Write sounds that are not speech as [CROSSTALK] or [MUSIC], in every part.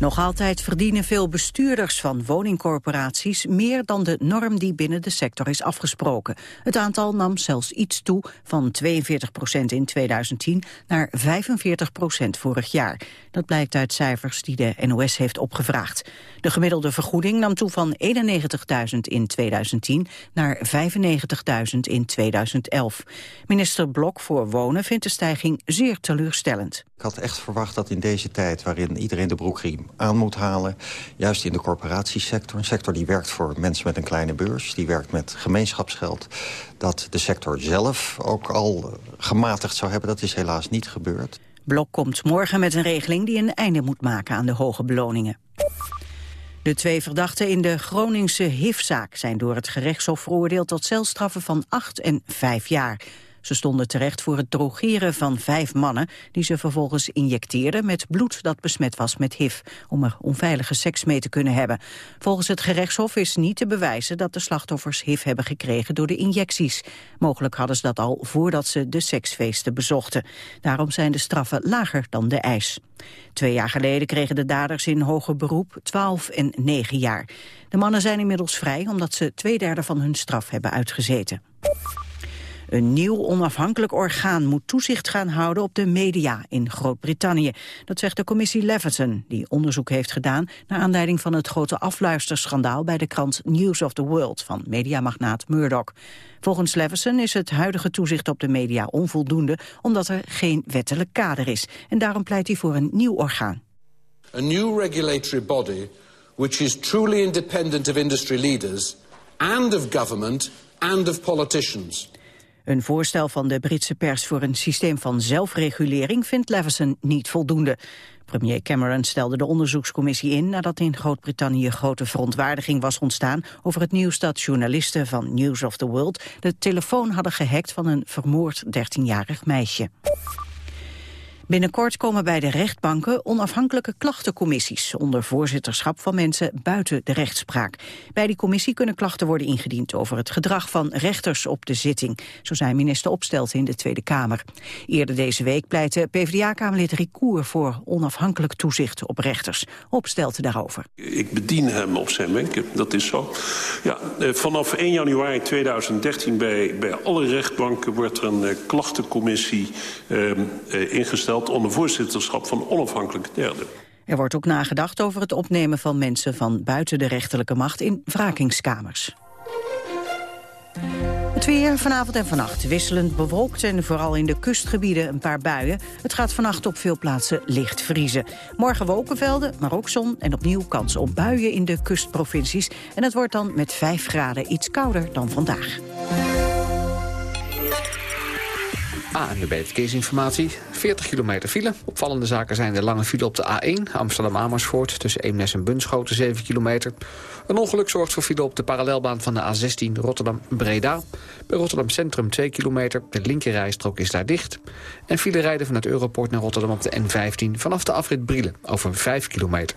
Nog altijd verdienen veel bestuurders van woningcorporaties meer dan de norm die binnen de sector is afgesproken. Het aantal nam zelfs iets toe van 42 procent in 2010 naar 45 procent vorig jaar. Dat blijkt uit cijfers die de NOS heeft opgevraagd. De gemiddelde vergoeding nam toe van 91.000 in 2010 naar 95.000 in 2011. Minister Blok voor Wonen vindt de stijging zeer teleurstellend. Ik had echt verwacht dat in deze tijd waarin iedereen de broekriem aan moet halen... juist in de corporatiesector, een sector die werkt voor mensen met een kleine beurs... die werkt met gemeenschapsgeld, dat de sector zelf ook al gematigd zou hebben. Dat is helaas niet gebeurd. Blok komt morgen met een regeling die een einde moet maken aan de hoge beloningen. De twee verdachten in de Groningse HIV-zaak zijn door het gerechtshof veroordeeld tot celstraffen van 8 en 5 jaar. Ze stonden terecht voor het drogeren van vijf mannen... die ze vervolgens injecteerden met bloed dat besmet was met HIV... om er onveilige seks mee te kunnen hebben. Volgens het gerechtshof is niet te bewijzen... dat de slachtoffers HIV hebben gekregen door de injecties. Mogelijk hadden ze dat al voordat ze de seksfeesten bezochten. Daarom zijn de straffen lager dan de eis. Twee jaar geleden kregen de daders in hoger beroep 12 en 9 jaar. De mannen zijn inmiddels vrij omdat ze twee derde van hun straf hebben uitgezeten. Een nieuw onafhankelijk orgaan moet toezicht gaan houden op de media in Groot-Brittannië. Dat zegt de commissie Leveson, die onderzoek heeft gedaan naar aanleiding van het grote afluisterschandaal bij de krant News of the World van mediamagnaat Murdoch. Volgens Leveson is het huidige toezicht op de media onvoldoende omdat er geen wettelijk kader is. En daarom pleit hij voor een nieuw orgaan. A new regulatory body which is truly independent of industry leaders and of government and of politicians. Een voorstel van de Britse pers voor een systeem van zelfregulering vindt Leveson niet voldoende. Premier Cameron stelde de onderzoekscommissie in nadat in Groot-Brittannië grote verontwaardiging was ontstaan over het nieuws dat journalisten van News of the World de telefoon hadden gehackt van een vermoord 13-jarig meisje. Binnenkort komen bij de rechtbanken onafhankelijke klachtencommissies onder voorzitterschap van mensen buiten de rechtspraak. Bij die commissie kunnen klachten worden ingediend over het gedrag van rechters op de zitting, zo zei minister Opstelten in de Tweede Kamer. Eerder deze week pleitte PvdA-kamerlid Ricour voor onafhankelijk toezicht op rechters. Opstelten daarover. Ik bedien hem op zijn wenken, dat is zo. Ja, eh, vanaf 1 januari 2013 bij, bij alle rechtbanken wordt er een uh, klachtencommissie uh, uh, onder voorzitterschap van onafhankelijke derden. Er wordt ook nagedacht over het opnemen van mensen van buiten de rechterlijke macht in wrakingskamers. Het weer vanavond en vannacht wisselend bewolkt en vooral in de kustgebieden een paar buien. Het gaat vannacht op veel plaatsen licht vriezen. Morgen wolkenvelden, maar ook zon en opnieuw kans op buien in de kustprovincies. En het wordt dan met 5 graden iets kouder dan vandaag. ANWB Verkeersinformatie. 40 kilometer file. Opvallende zaken zijn de lange file op de A1 Amsterdam-Amersfoort... tussen Eemnes en Bunschoten 7 kilometer. Een ongeluk zorgt voor file op de parallelbaan van de A16 Rotterdam-Breda. Bij Rotterdam Centrum 2 kilometer. De linkerrijstrook is daar dicht. En file rijden vanuit Europort naar Rotterdam op de N15... vanaf de afrit Brielen over 5 kilometer.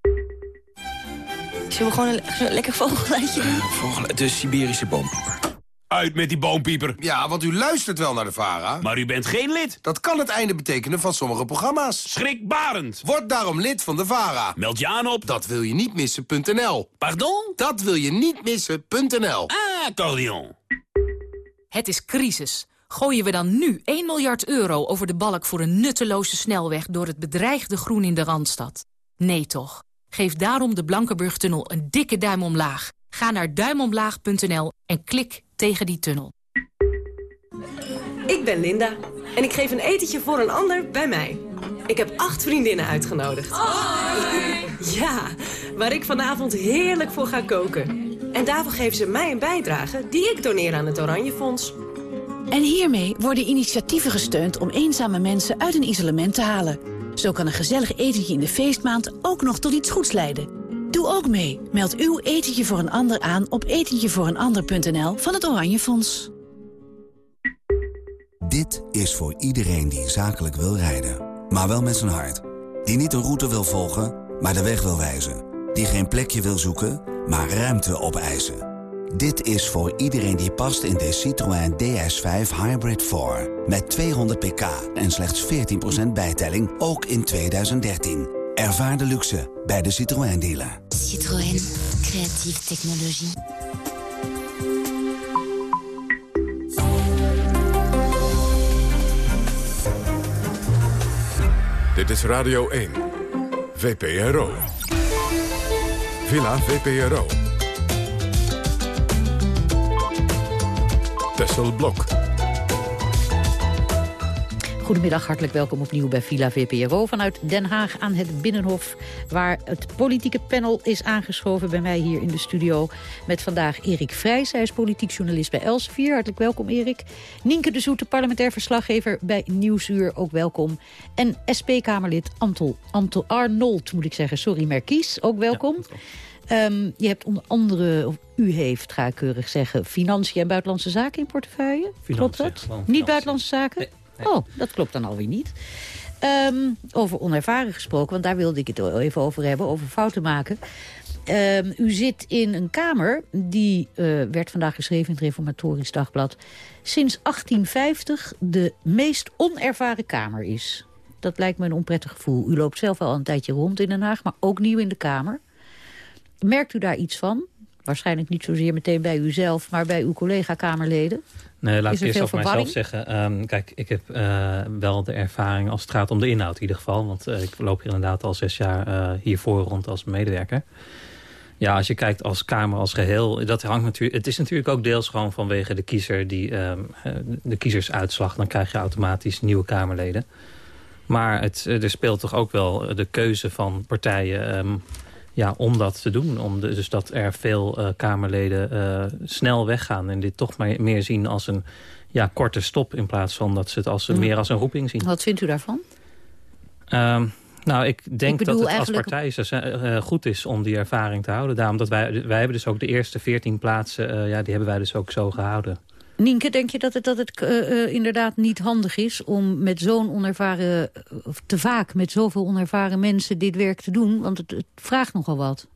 Zullen we gewoon een, lekker vogelgeluidje doen? Vogel, de Siberische boompieper. Uit met die boompieper. Ja, want u luistert wel naar de VARA. Maar u bent geen lid. Dat kan het einde betekenen van sommige programma's. Schrikbarend. Word daarom lid van de VARA. Meld je aan op... Dat wil je niet missen.nl. Pardon? Dat wil je niet missen.nl. Ah, accordeon. Het is crisis. Gooien we dan nu 1 miljard euro over de balk voor een nutteloze snelweg... door het bedreigde groen in de Randstad? Nee toch. Geef daarom de Blankenburg-tunnel een dikke duim omlaag. Ga naar duimomlaag.nl en klik tegen die tunnel. Ik ben Linda en ik geef een etentje voor een ander bij mij. Ik heb acht vriendinnen uitgenodigd. Ja, waar ik vanavond heerlijk voor ga koken. En daarvoor geven ze mij een bijdrage die ik doneer aan het Oranje Fonds. En hiermee worden initiatieven gesteund om eenzame mensen uit een isolement te halen. Zo kan een gezellig etentje in de feestmaand ook nog tot iets goeds leiden. Doe ook mee. Meld uw etentje voor een ander aan op etentjevooreenander.nl van het Oranje Fonds. Dit is voor iedereen die zakelijk wil rijden. Maar wel met zijn hart. Die niet een route wil volgen, maar de weg wil wijzen. Die geen plekje wil zoeken, maar ruimte opeisen. Dit is voor iedereen die past in de Citroën DS5 Hybrid 4. Met 200 pk en slechts 14% bijtelling, ook in 2013. Ervaar de luxe bij de Citroën dealer. Citroën, creatieve technologie. Dit is Radio 1. VPRO. Villa VPRO. Tessel Blok. Goedemiddag, hartelijk welkom opnieuw bij Villa VPRO vanuit Den Haag aan het Binnenhof... waar het politieke panel is aangeschoven bij mij hier in de studio... met vandaag Erik Vrijs, hij is politiek journalist bij Elsevier. Hartelijk welkom, Erik. Nienke de Zoete, parlementair verslaggever bij Nieuwsuur, ook welkom. En SP-Kamerlid Antel, Antel Arnold, moet ik zeggen, sorry, Merkies, ook welkom. Ehm, je hebt onder andere, of u heeft, ga ik keurig zeggen... financiën en buitenlandse zaken in portefeuille. klopt dat? Niet buitenlandse zaken? Oh, dat klopt dan alweer niet. Ehm, over onervaren gesproken, want daar wilde ik het even over hebben, over fouten maken. Ehm, u zit in een kamer, die eh, werd vandaag geschreven in het Reformatorisch Dagblad... sinds 1850 de meest onervaren kamer is. Dat lijkt me een onprettig gevoel. U loopt zelf al een tijdje rond in Den Haag, maar ook nieuw in de Kamer. Merkt u daar iets van? Waarschijnlijk niet zozeer meteen bij uzelf, maar bij uw collega-Kamerleden. Nee, laat ik er eerst over mijzelf zeggen. Ehm, kijk, ik heb eh, wel de ervaring als het gaat om de inhoud in ieder geval. Want eh, ik loop hier inderdaad al zes jaar eh, hiervoor rond als medewerker. Ja, als je kijkt als Kamer als geheel, dat hangt natuurlijk, het is natuurlijk ook deels gewoon vanwege de kiezer, die, ehm, eh, de kiezersuitslag. Dan krijg je automatisch nieuwe Kamerleden. Maar het, er speelt toch ook wel de keuze van partijen ehm, ja, om dat te doen. Om de- dus dat er veel eh, Kamerleden eh, snel weggaan. En dit toch maar meer zien als een ja, korte stop... in plaats van dat ze het als, Mm. meer als een roeping zien. Wat vindt u daarvan? Ehm, nou, ik denk dat het eigenlijk- als partij eh, goed is om die ervaring te houden. Daarom dat wij, wij hebben dus ook de eerste 14 plaatsen... ja, die hebben wij dus ook zo gehouden. Nienke, denk je dat het, dat het eh, eh, inderdaad niet handig is... om met zo'n onervaren, of te vaak met zoveel onervaren mensen dit werk te doen? Want het, het vraagt nogal wat.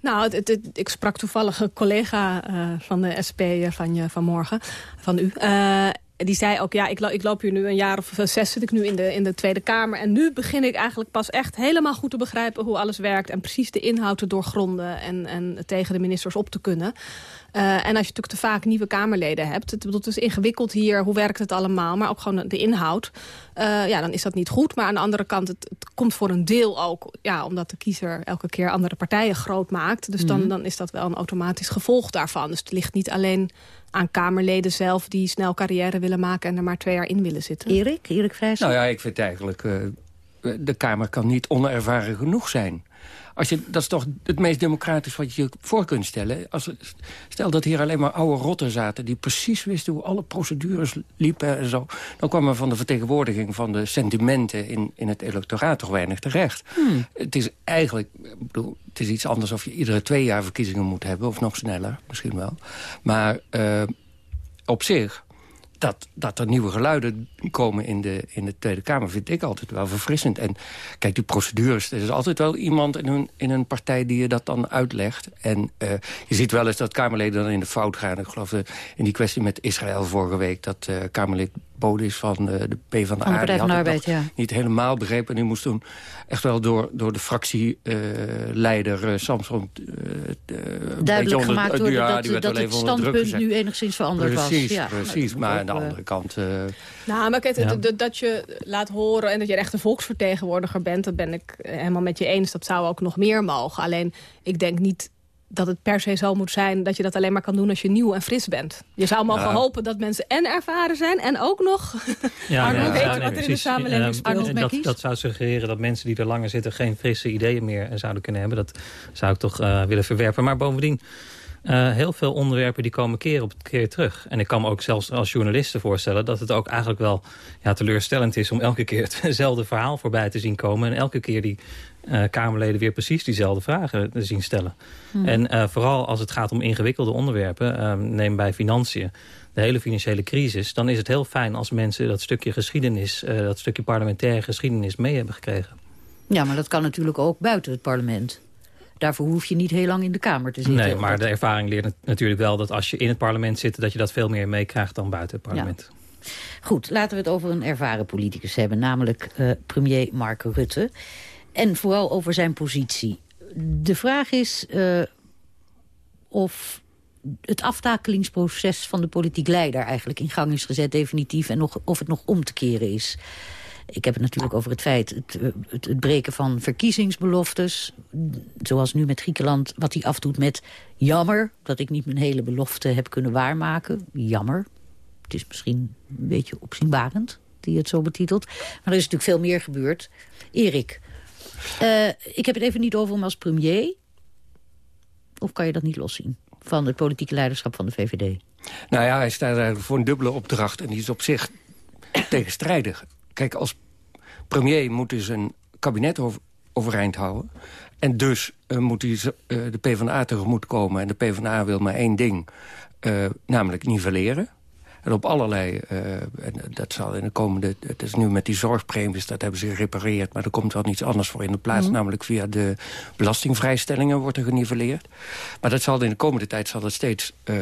Nou, ik sprak toevallig een collega eh, van de SP van je vanmorgen, van u. Eh, die zei ook, ja, ik, ik loop hier nu een jaar of zes zit ik nu in de, in de Tweede Kamer. En nu begin ik eigenlijk pas echt helemaal goed te begrijpen hoe alles werkt. En precies de inhoud te doorgronden en, en tegen de ministers op te kunnen. Eh, en als je natuurlijk te vaak nieuwe Kamerleden hebt... het, is ingewikkeld hier, hoe werkt het allemaal... maar ook gewoon de inhoud, eh, ja, dan is dat niet goed. Maar aan de andere kant, het, het komt voor een deel ook... Ja, omdat de kiezer elke keer andere partijen groot maakt. Dus dan, Mhm. dan is dat wel een automatisch gevolg daarvan. Dus het ligt niet alleen aan Kamerleden zelf... die snel carrière willen maken en er maar twee jaar in willen zitten. Erik, Erik Vrijs? Nou ja, ik vind eigenlijk... eh, de Kamer kan niet onervaren genoeg zijn. Als je, dat is toch het meest democratisch wat je je voor kunt stellen. Als, stel dat hier alleen maar oude rotten zaten... die precies wisten hoe alle procedures liepen en zo. Dan kwam er van de vertegenwoordiging van de sentimenten... in, in het electoraat toch weinig terecht. Hmm. Het is eigenlijk... Ik bedoel, het is iets anders of je iedere twee jaar verkiezingen moet hebben... of nog sneller, misschien wel. Maar eh, op zich... Dat, dat er nieuwe geluiden komen in de, in de Tweede Kamer... vind ik altijd wel verfrissend. En kijk, die procedures... er is altijd wel iemand in een, in een partij die je dat dan uitlegt. En eh, je ziet wel eens dat Kamerleden dan in de fout gaan. Ik geloof dat in die kwestie met Israël vorige week... dat eh, Kamerlid Bodis van eh, de P van de Van A... Die van had Arbeid, ja. niet helemaal begrepen. En die moest toen echt wel door, door de fractieleider eh, Samson... eh, Duidelijk onder- gemaakt worden ja, dat, dat het standpunt nu enigszins veranderd was. Precies, Ja, precies. dat Maar aan de eh, andere kant... eh, Nou, maar kijk, Ja. dat je laat horen en dat je echt een volksvertegenwoordiger bent... dat ben ik helemaal met je eens. Dat zou ook nog meer mogen. Alleen, ik denk niet dat het per se zo moet zijn... dat je dat alleen maar kan doen als je nieuw en fris bent. Je zou mogen Nou. hopen dat mensen en ervaren zijn... en ook nog [LAUGHS] Ja, Arnold ja, wat er in de samenleving Ehm, speelt. en dat, dat zou suggereren dat mensen die er langer zitten... geen frisse ideeën meer zouden kunnen hebben. Dat zou ik toch eh, willen verwerpen. Maar bovendien, Uh, heel veel onderwerpen die komen keer op keer terug. En ik kan me ook zelfs als journalisten voorstellen... dat het ook eigenlijk wel ja, teleurstellend is... om elke keer [LAUGHS] hetzelfde verhaal voorbij te zien komen... en elke keer die uh, Kamerleden weer precies diezelfde vragen te zien stellen. Hmm. En uh, vooral als het gaat om ingewikkelde onderwerpen... neem bij financiën de hele financiële crisis... dan is het heel fijn als mensen dat stukje geschiedenis... dat stukje parlementaire geschiedenis mee hebben gekregen. Ja, maar dat kan natuurlijk ook buiten het parlement. Daarvoor hoef je niet heel lang in de Kamer te zitten. Nee, maar de ervaring leert natuurlijk wel dat als je in het parlement zit... dat je dat veel meer meekrijgt dan buiten het parlement. Ja. Goed, laten we het over een ervaren politicus hebben. Namelijk uh, premier Mark Rutte. En vooral over zijn positie. De vraag is uh, of het aftakelingsproces van de politiek leider... eigenlijk in gang is gezet definitief... en nog, of het nog om te keren is. Ik heb het natuurlijk over het feit, het, het, het, breken van verkiezingsbeloftes. Zoals nu met Griekenland, wat hij afdoet met jammer... dat ik niet mijn hele belofte heb kunnen waarmaken. Jammer. Het is misschien een beetje opzienbarend, die het zo betitelt. Maar er is natuurlijk veel meer gebeurd. Erik, uh, ik heb het even niet over hem als premier. Of kan je dat niet loszien? Van het politieke leiderschap van de VVD. Nou ja, hij staat eigenlijk voor een dubbele opdracht. En die is op zich tegenstrijdig. Kijk, als premier moet hij zijn kabinet over, overeind houden. En dus uh, moet hij uh, de PvdA tegemoet komen. En de PvdA wil maar één ding, uh, namelijk nivelleren. En op allerlei, uh, en dat zal in de komende... Het is nu met die zorgpremies, dat hebben ze gerepareerd... maar er komt wel iets anders voor in de plaats. Mm. Namelijk via de belastingvrijstellingen wordt er geniveleerd. Maar dat zal in de komende tijd zal het steeds uh,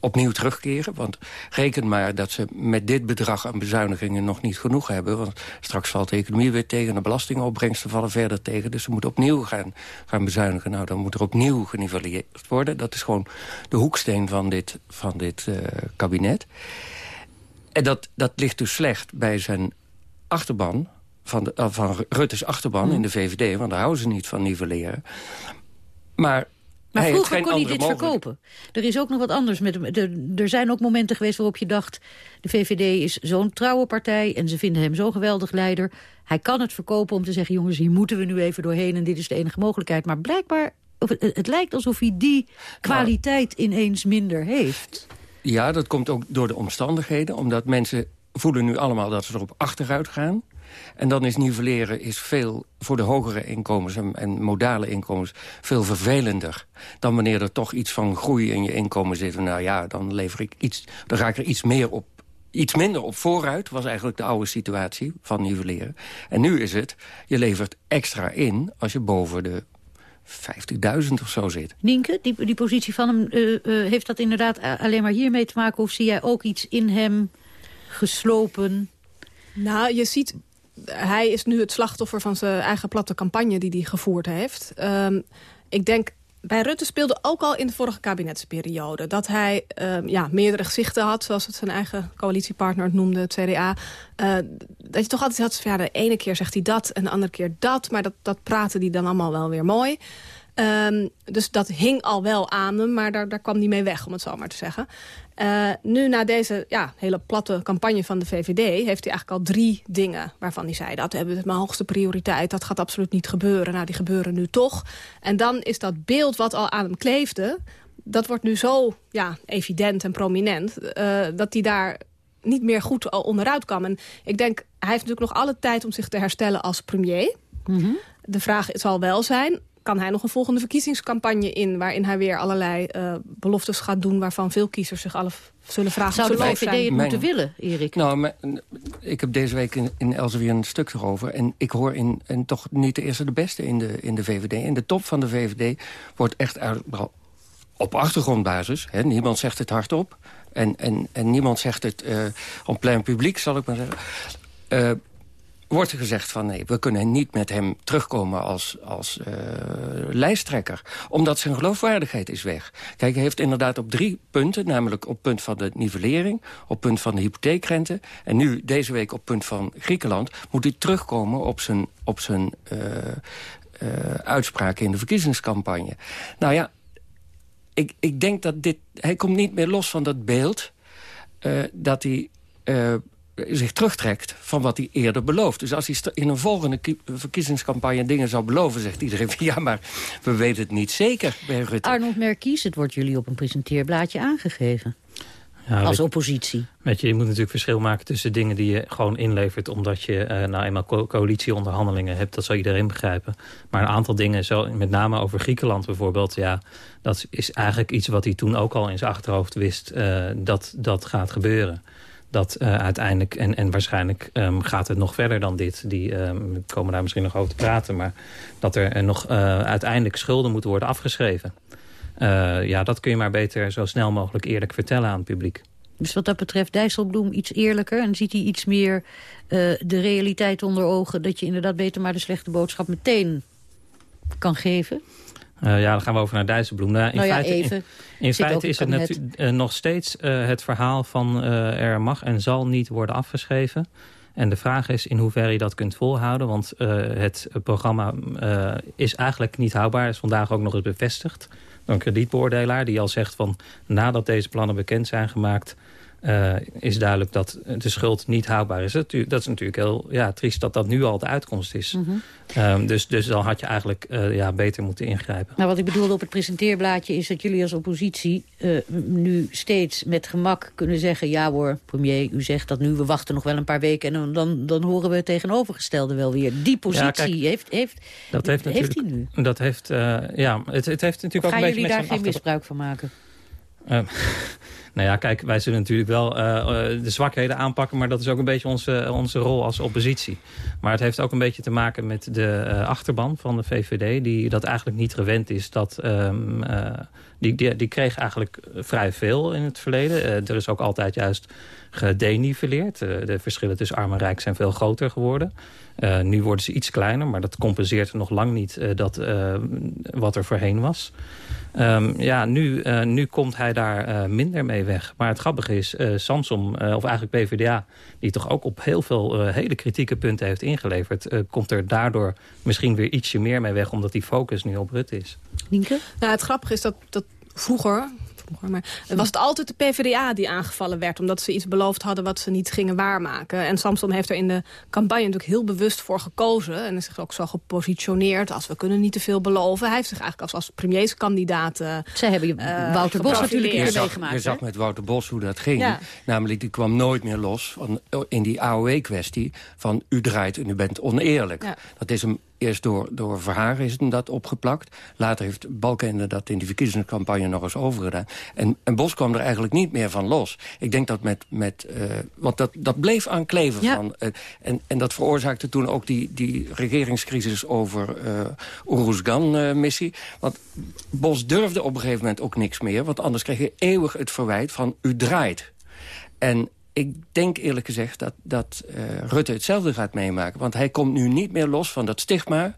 opnieuw terugkeren. Want reken maar dat ze met dit bedrag aan bezuinigingen nog niet genoeg hebben. Want straks valt de economie weer tegen... de belastingopbrengsten vallen verder tegen. Dus ze moeten opnieuw gaan, gaan bezuinigen. Nou, dan moet er opnieuw geniveleerd worden. Dat is gewoon de hoeksteen van dit, van dit uh, kabinet. En dat, dat ligt dus slecht bij zijn achterban... van, de, uh, van Rutte's achterban mm. in de VVD, want daar houden ze niet van nivelleren. Maar maar hij vroeger kon hij dit mogelijk. verkopen. Er is ook nog wat anders. Met, de, er zijn ook momenten geweest waarop je dacht... de VVD is zo'n trouwe partij en ze vinden hem zo'n geweldig leider. Hij kan het verkopen om te zeggen... jongens, hier moeten we nu even doorheen en dit is de enige mogelijkheid. Maar blijkbaar, het, het lijkt alsof hij die kwaliteit nou, ineens minder heeft. Ja, dat komt ook door de omstandigheden. Omdat mensen voelen nu allemaal dat ze erop achteruit gaan. En dan is nivelleren is veel voor de hogere inkomens en, modale inkomens veel vervelender dan wanneer er toch iets van groei in je inkomen zit. Nou ja, dan lever ik iets, dan raak ik er iets meer op. Iets minder op vooruit was eigenlijk de oude situatie van nivelleren. En nu is het, je levert extra in als je boven de 50.000 of zo zit. Nienke, die, die positie van hem, uh, uh, heeft dat inderdaad alleen maar hiermee te maken... of zie jij ook iets in hem geslopen? Nou, je ziet, hij is nu het slachtoffer van zijn eigen platte campagne... die hij gevoerd heeft. Um, ik denk, bij Rutte speelde ook al in de vorige kabinetsperiode... dat hij um, ja, meerdere gezichten had, zoals het zijn eigen coalitiepartner noemde, het CDA. Uh, dat je toch altijd had, ja, de ene keer zegt hij dat en de andere keer dat... maar dat, dat praten die dan allemaal wel weer mooi. Um, dus dat hing al wel aan hem, maar daar, daar kwam hij mee weg, om het zo maar te zeggen. Uh, nu na deze ja, hele platte campagne van de VVD... heeft hij eigenlijk al drie dingen waarvan hij zei... dat hebben we mijn hoogste prioriteit, dat gaat absoluut niet gebeuren. Nou, die gebeuren nu toch. En dan is dat beeld wat al aan hem kleefde... dat wordt nu zo ja, evident en prominent... Uh, dat hij daar niet meer goed onderuit kwam. En ik denk, hij heeft natuurlijk nog alle tijd om zich te herstellen als premier... Mm -hmm. De vraag zal wel zijn, kan hij nog een volgende verkiezingscampagne in... waarin hij weer allerlei uh, beloftes gaat doen... waarvan veel kiezers zich alle zullen vragen... Zou de VVD het moeten willen, Erik? Nou, maar, ik heb deze week in, in Elsevier een stuk erover... en ik hoor in, en toch niet de eerste de beste in de, in de VVD. In de top van de VVD wordt echt op achtergrondbasis... Hè, niemand zegt het hardop... En, en, en niemand zegt het uh, op plein publiek, zal ik maar zeggen... Uh, wordt er gezegd van nee, we kunnen niet met hem terugkomen als, als uh, lijsttrekker. Omdat zijn geloofwaardigheid is weg. Kijk, hij heeft inderdaad op drie punten, namelijk op punt van de nivellering, op punt van de hypotheekrente en nu deze week op punt van Griekenland, moet hij terugkomen op zijn, op zijn uh, uh, uitspraken in de verkiezingscampagne. Nou ja, ik, ik denk dat dit, hij komt niet meer los van dat beeld dat hij zich terugtrekt van wat hij eerder belooft. Dus als hij in een volgende verkiezingscampagne dingen zou beloven... zegt iedereen van [LAUGHS] ja, maar we weten het niet zeker bij Rutte. Arnold Merkies, het wordt jullie op een presenteerblaadje aangegeven. Ja, als oppositie. Weet je, je moet natuurlijk verschil maken tussen dingen die je gewoon inlevert... omdat je uh, nou eenmaal co coalitieonderhandelingen hebt. Dat zal iedereen begrijpen. Maar een aantal dingen, zo, met name over Griekenland bijvoorbeeld... ja, dat is eigenlijk iets wat hij toen ook al in zijn achterhoofd wist... Uh, dat dat gaat gebeuren dat uh, uiteindelijk, en, en waarschijnlijk um, gaat het nog verder dan dit. Die we komen daar misschien nog over te praten. Maar dat er nog uh, uiteindelijk schulden moeten worden afgeschreven. Ja, dat kun je maar beter zo snel mogelijk eerlijk vertellen aan het publiek. Dus wat dat betreft Dijsselbloem iets eerlijker... en ziet hij iets meer de realiteit onder ogen... dat je inderdaad beter maar de slechte boodschap meteen kan geven? Uh, ja, dan gaan we over naar Dijsselbloem. Nou, in nou ja, feite, even. in, in feite is het natuurlijk uh, nog steeds uh, het verhaal van er mag en zal niet worden afgeschreven. En de vraag is in hoeverre je dat kunt volhouden. Want het programma is eigenlijk niet houdbaar. is vandaag ook nog eens bevestigd door een kredietbeoordelaar. Die al zegt van nadat deze plannen bekend zijn gemaakt... Uh, is duidelijk dat de schuld niet houdbaar is. Dat, dat is natuurlijk heel ja, triest dat dat nu al de uitkomst is. Mm -hmm. um, dus, dus dan had je eigenlijk uh, ja, beter moeten ingrijpen. Nou, wat ik bedoelde op het presenteerblaadje is dat jullie als oppositie... Uh, nu steeds met gemak kunnen zeggen... ja hoor, premier, u zegt dat nu, we wachten nog wel een paar weken... en dan, dan horen we het tegenovergestelde wel weer. Die positie ja, kijk, heeft, heeft, dat heeft, heeft hij nu. Dat heeft, ja, het, het heeft natuurlijk ook een beetje jullie daar geen misbruik van maken? [LAUGHS] Nou ja, kijk, wij zullen natuurlijk wel uh, de zwakheden aanpakken... maar dat is ook een beetje onze, onze rol als oppositie. Maar het heeft ook een beetje te maken met de uh, achterban van de VVD... die dat eigenlijk niet gewend is. Dat, uh, die, die, die kreeg eigenlijk vrij veel in het verleden. er is ook altijd juist gedeniveleerd. de verschillen tussen arm en rijk zijn veel groter geworden. nu worden ze iets kleiner, maar dat compenseert nog lang niet... dat, wat er voorheen was. Um, ja, nu, uh, nu komt hij daar uh, minder mee weg. Maar het grappige is, uh, Samsom, of eigenlijk PvdA... die toch ook op heel veel hele kritieke punten heeft ingeleverd... komt er daardoor misschien weer ietsje meer mee weg... omdat die focus nu op Rutte is. Nienke? Nou, het grappige is dat, dat vroeger maar was het altijd de PvdA die aangevallen werd... omdat ze iets beloofd hadden wat ze niet gingen waarmaken. En Samson heeft er in de campagne natuurlijk heel bewust voor gekozen... en is zich ook zo gepositioneerd als we kunnen niet te veel beloven. Hij heeft zich eigenlijk als, als premierskandidaat uh, Zij hebben uh, Wouter Bos natuurlijk je zag, meegemaakt. Je zag met Wouter Bos hoe dat ging. Ja. Namelijk, die kwam nooit meer los van, in die AOW-kwestie... van u draait en u bent oneerlijk. Ja. Dat is hem Eerst door, door Verhagen is dat opgeplakt. Later heeft Balkenende dat in die verkiezingscampagne nog eens overgedaan. En, en Bos kwam er eigenlijk niet meer van los. Ik denk dat met... met uh, want dat, dat bleef aan kleven. Ja. Van, uh, en, en dat veroorzaakte toen ook die, die regeringscrisis over uh, Oeruzgan-missie. want Bos durfde op een gegeven moment ook niks meer. Want anders kreeg je eeuwig het verwijt van u draait. En ik denk eerlijk gezegd dat, dat uh, Rutte hetzelfde gaat meemaken. Want hij komt nu niet meer los van dat stigma.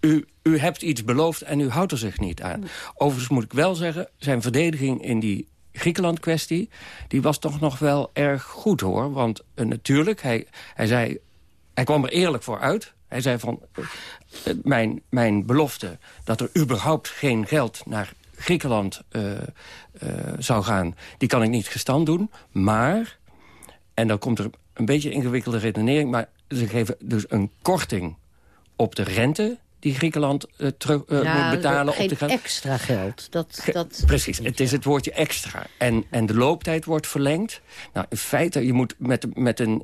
U, u hebt iets beloofd en u houdt er zich niet aan. Overigens moet ik wel zeggen, zijn verdediging in die Griekenland-kwestie... die was toch nog wel erg goed, hoor. Want uh, natuurlijk, hij, hij, zei, hij kwam er eerlijk voor uit. Hij zei van, uh, mijn, mijn belofte dat er überhaupt geen geld naar Griekenland zou gaan... die kan ik niet gestand doen, maar... en dan komt er een beetje ingewikkelde redenering... maar ze geven dus een korting op de rente die Griekenland uh, terug uh, ja, moet betalen. Geen op de extra geld. Dat, dat Precies, het is het woordje extra. En, en de looptijd wordt verlengd. Nou, in feite, je moet met, met een,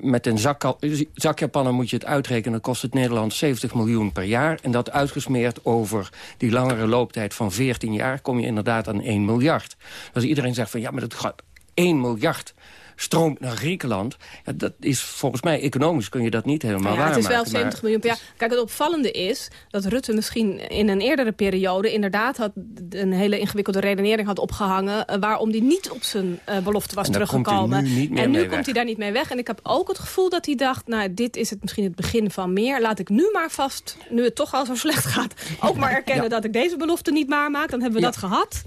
met een zak, zakjapannen moet je het uitrekenen... dan kost het Nederland 70 miljoen per jaar. En dat uitgesmeerd over die langere looptijd van 14 jaar... kom je inderdaad aan 1 miljard. Dus iedereen zegt van, ja, maar dat gaat 1 miljard stroomt naar Griekenland. Ja, dat is volgens mij, economisch kun je dat niet helemaal ja, waarmaken. Het is wel 70 miljoen per jaar. Kijk, het opvallende is dat Rutte misschien in een eerdere periode... inderdaad had een hele ingewikkelde redenering had opgehangen... Uh, waarom hij niet op zijn uh, belofte was en teruggekomen. Nu niet meer en nu komt weg. hij daar niet mee weg. En ik heb ook het gevoel dat hij dacht... nou, dit is het misschien het begin van meer. Laat ik nu maar vast, nu het toch al zo [LAUGHS] slecht gaat... ook maar erkennen ja. dat ik deze belofte niet waarmaak. Dan hebben we dat gehad.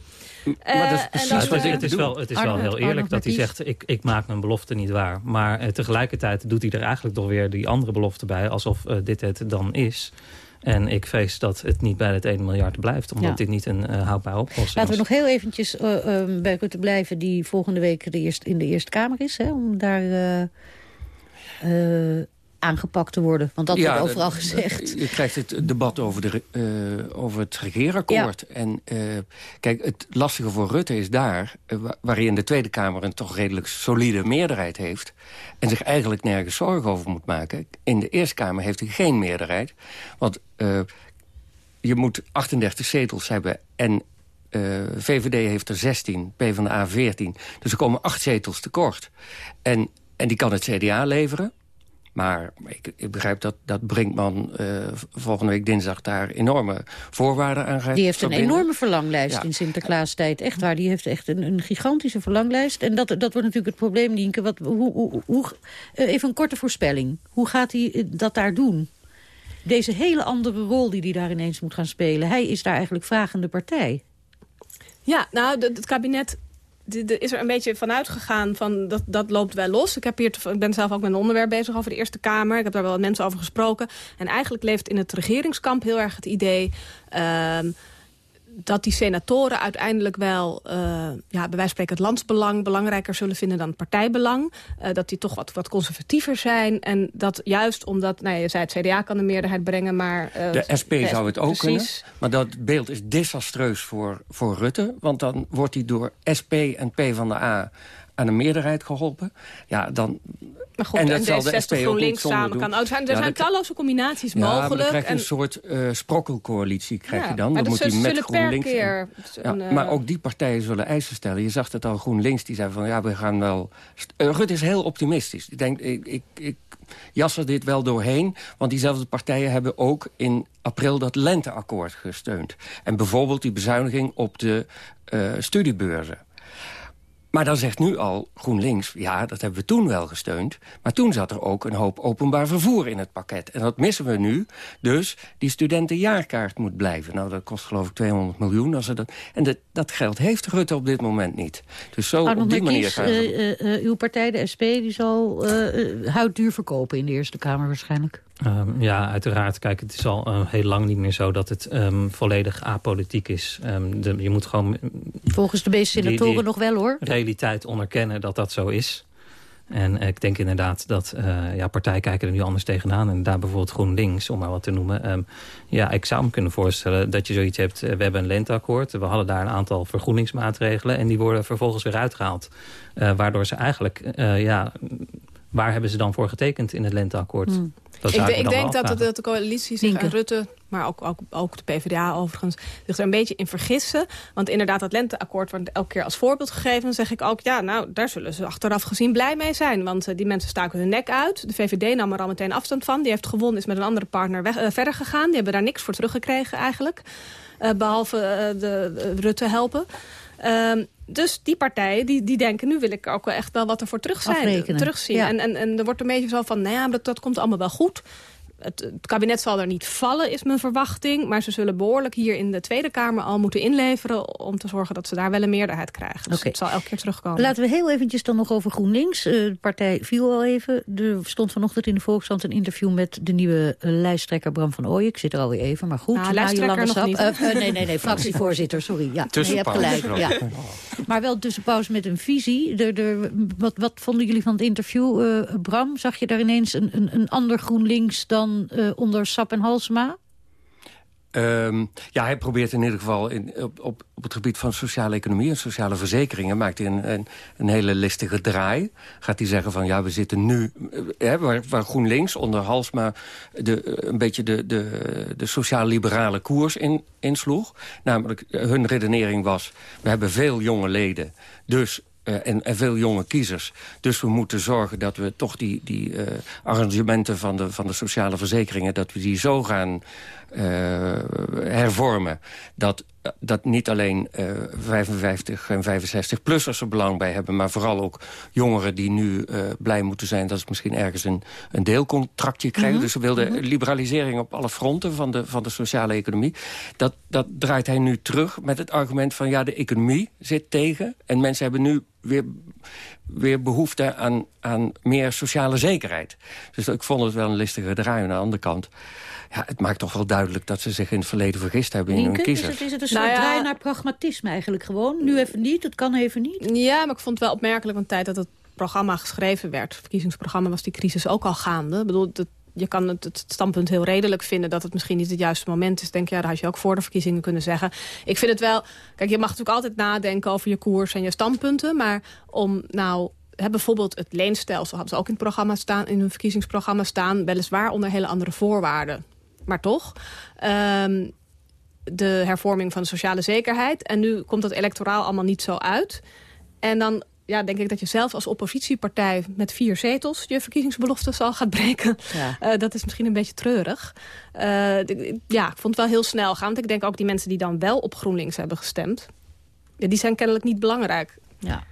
Maar dat is precies dat, het is wel, het is wel heel eerlijk dat hij zegt... Ik, ik maak mijn belofte niet waar. Maar uh, tegelijkertijd doet hij er eigenlijk toch weer die andere belofte bij... alsof uh, dit het dan is. En ik vrees dat het niet bij het 1 miljard blijft. Omdat Ja. dit niet een uh, houdbare oplossing Laten we is. nog heel eventjes uh, bij Rutte blijven... die volgende week de eerste, in de Eerste Kamer is. Hè, om daar uh, aangepakt te worden. Want dat ja, wordt overal gezegd. Je krijgt het debat over, de, uh, over het regeerakkoord. Ja. En uh, kijk, het lastige voor Rutte is daar... Uh, waarin de Tweede Kamer een toch redelijk solide meerderheid heeft... en zich eigenlijk nergens zorgen over moet maken. In de Eerste Kamer heeft hij geen meerderheid. Want je moet 38 zetels hebben en... VVD heeft er 16, PvdA 14. Dus er komen acht zetels tekort. En, en die kan het CDA leveren. Maar ik, ik, begrijp dat, dat Brinkman uh, volgende week dinsdag daar enorme voorwaarden aan gaat Die heeft verbinden. een enorme verlanglijst ja. in Sinterklaastijd. Echt waar, die heeft echt een, een gigantische verlanglijst. En dat, dat wordt natuurlijk het probleem, Nienke. Wat, hoe, hoe, hoe, uh, even een korte voorspelling. Hoe gaat hij dat daar doen? Deze hele andere rol die hij daar ineens moet gaan spelen. Hij is daar eigenlijk vragende partij. Ja, nou, het kabinet er is er een beetje vanuit gegaan van dat, dat loopt wel los. Ik, heb hier, ik ben zelf ook met een onderwerp bezig over de Eerste Kamer. Ik heb daar wel wat mensen over gesproken. En eigenlijk leeft in het regeringskamp heel erg het idee... Uh, dat die senatoren uiteindelijk wel, uh, ja, bij wijze van spreken het landsbelang belangrijker zullen vinden dan het partijbelang. Uh, dat die toch wat, wat conservatiever zijn. En dat juist omdat, nou, je zei het CDA kan de meerderheid brengen, maar... Uh, de SP de zou het ook precies. kunnen. Maar dat beeld is desastreus voor, voor Rutte. Want dan wordt hij door SP en P van de A aan een meerderheid geholpen. Ja, dan... Maar goed, en dat zal de SP GroenLinks samen kan. Oh, er zijn, er talloze combinaties ja, mogelijk. Maar dan krijg je en... een soort uh, sprokkelcoalitie. Krijg ja, je dan. Maar dan moet hij met GroenLinks. keer en, ja, maar ook die partijen zullen eisen stellen. Je zag het al, GroenLinks, die zei van ja, we gaan wel... Uh, Rutte is heel optimistisch. Ik denk, ik, ik, ik jas er dit wel doorheen. Want diezelfde partijen hebben ook in april dat lenteakkoord gesteund. En bijvoorbeeld die bezuiniging op de uh, studiebeurzen. Maar dan zegt nu al GroenLinks, ja, dat hebben we toen wel gesteund. Maar toen zat er ook een hoop openbaar vervoer in het pakket. En dat missen we nu. Dus die studentenjaarkaart moet blijven. Nou, dat kost geloof ik 200 miljoen. Als dat, en dat, dat geld heeft Rutte op dit moment niet. Dus zo Arnold op die manier Kies, gaan we... uh, uh, uw partij, de SP, die zal uh, huidduur verkopen in de Eerste Kamer waarschijnlijk. Um, ja, uiteraard. Kijk, het is al uh, heel lang niet meer zo dat het um, volledig apolitiek is. Um, de, je moet gewoon... Volgens de meeste senatoren nog wel, hoor. realiteit onderkennen dat dat zo is. En ik denk inderdaad dat uh, ja, partijen kijken er nu anders tegenaan. En daar bijvoorbeeld GroenLinks, om maar wat te noemen. Um, ja, ik zou me kunnen voorstellen dat je zoiets hebt. Uh, we hebben een lenteakkoord. We hadden daar een aantal vergroeningsmaatregelen. En die worden vervolgens weer uitgehaald. Uh, waardoor ze eigenlijk, ja, waar hebben ze dan voor getekend in het lenteakkoord? Hmm. Dat ik, ik denk dat de, dat de coalitie zich en Rutte, maar ook, ook, ook de PvdA overigens, zich er een beetje in vergissen. Want inderdaad, dat lenteakkoord wordt elke keer als voorbeeld gegeven. Dan zeg ik ook, ja, nou, daar zullen ze achteraf gezien blij mee zijn. Want uh, die mensen staken hun nek uit. De VVD nam er al meteen afstand van. Die heeft gewonnen, is met een andere partner weg, uh, verder gegaan. Die hebben daar niks voor teruggekregen eigenlijk. Uh, behalve de, de, Rutte helpen. Um, dus die partijen die, die denken, nu wil ik ook wel echt wel wat ervoor terug zijn, terugzien. Ja. En, en, en er wordt een beetje zo van, nou ja, dat, dat komt allemaal wel goed. Het, het, kabinet zal er niet vallen, is mijn verwachting. Maar ze zullen behoorlijk hier in de Tweede Kamer al moeten inleveren... om te zorgen dat ze daar wel een meerderheid krijgen. Dus okay. het zal elke keer terugkomen. Laten we heel eventjes dan nog over GroenLinks. Uh, de partij viel al even. Er stond vanochtend in de Volkskrant een interview... met de nieuwe lijsttrekker Bram van Ooyen. Ik zit er alweer even, maar goed. Nou, lijsttrekker nog niet. Uh, uh, nee, nee, nee, fractievoorzitter, sorry. Ja, [LAUGHS] nee, je hebt gelijk. Ja. Maar wel tussenpauze met een visie. De, de, wat, wat vonden jullie van het interview, uh, Bram? Zag je daar ineens een, een, een ander GroenLinks dan uh, onder Sap en Halsema? Um, ja, hij probeert in ieder geval in, op, op, op het gebied van sociale economie en sociale verzekeringen... maakt hij een, een, hele listige draai. Gaat hij zeggen van ja, we zitten nu... Hè, waar, waar GroenLinks onder Halsma de, een beetje de, de, de sociaal-liberale koers in, insloeg. Namelijk, hun redenering was, we hebben veel jonge leden... dus en, en, veel jonge kiezers. Dus we moeten zorgen dat we toch die, die uh, arrangementen van de, van de sociale verzekeringen... dat we die zo gaan uh, hervormen. Dat, dat niet alleen 55 en 65-plussers er belang bij hebben... maar vooral ook jongeren die nu blij moeten zijn... dat ze misschien ergens een, een deelcontractje krijgen. Mm -hmm. Dus ze wilden mm -hmm. liberalisering op alle fronten van de, van de sociale economie. Dat, dat draait hij nu terug met het argument van... ja, de economie zit tegen en mensen hebben nu weer, weer behoefte aan, aan meer sociale zekerheid. Dus ik vond het wel een listige draai aan de andere kant. Ja, het maakt toch wel duidelijk dat ze zich in het verleden vergist hebben in hun is kiezers. het, is het een soort Nou ja. draai naar pragmatisme eigenlijk gewoon? Nu even niet, het kan even niet. Ja, maar ik vond het wel opmerkelijk... want de tijd dat het programma geschreven werd... het verkiezingsprogramma was die crisis ook al gaande. Ik bedoel, het- je kan het, het standpunt heel redelijk vinden... dat het misschien niet het juiste moment is. Denk, ja, dat had je ook voor de verkiezingen kunnen zeggen. Ik vind het wel... Kijk, je mag natuurlijk altijd nadenken over je koers en je standpunten... maar om nou... Hè, bijvoorbeeld het leenstelsel hadden ze ook in het programma staan, in hun verkiezingsprogramma staan, weliswaar onder hele andere voorwaarden. Maar toch. Ehm, de hervorming van de sociale zekerheid. En nu komt dat electoraal allemaal niet zo uit. En dan ja, denk ik dat je zelf als oppositiepartij met vier zetels... je verkiezingsbelofte zal gaan breken. Ja. Eh, dat is misschien een beetje treurig. Eh, ja, ik vond het wel heel snel gaan. Want ik denk ook die mensen die dan wel op GroenLinks hebben gestemd... ja, die zijn kennelijk niet belangrijk. Ja.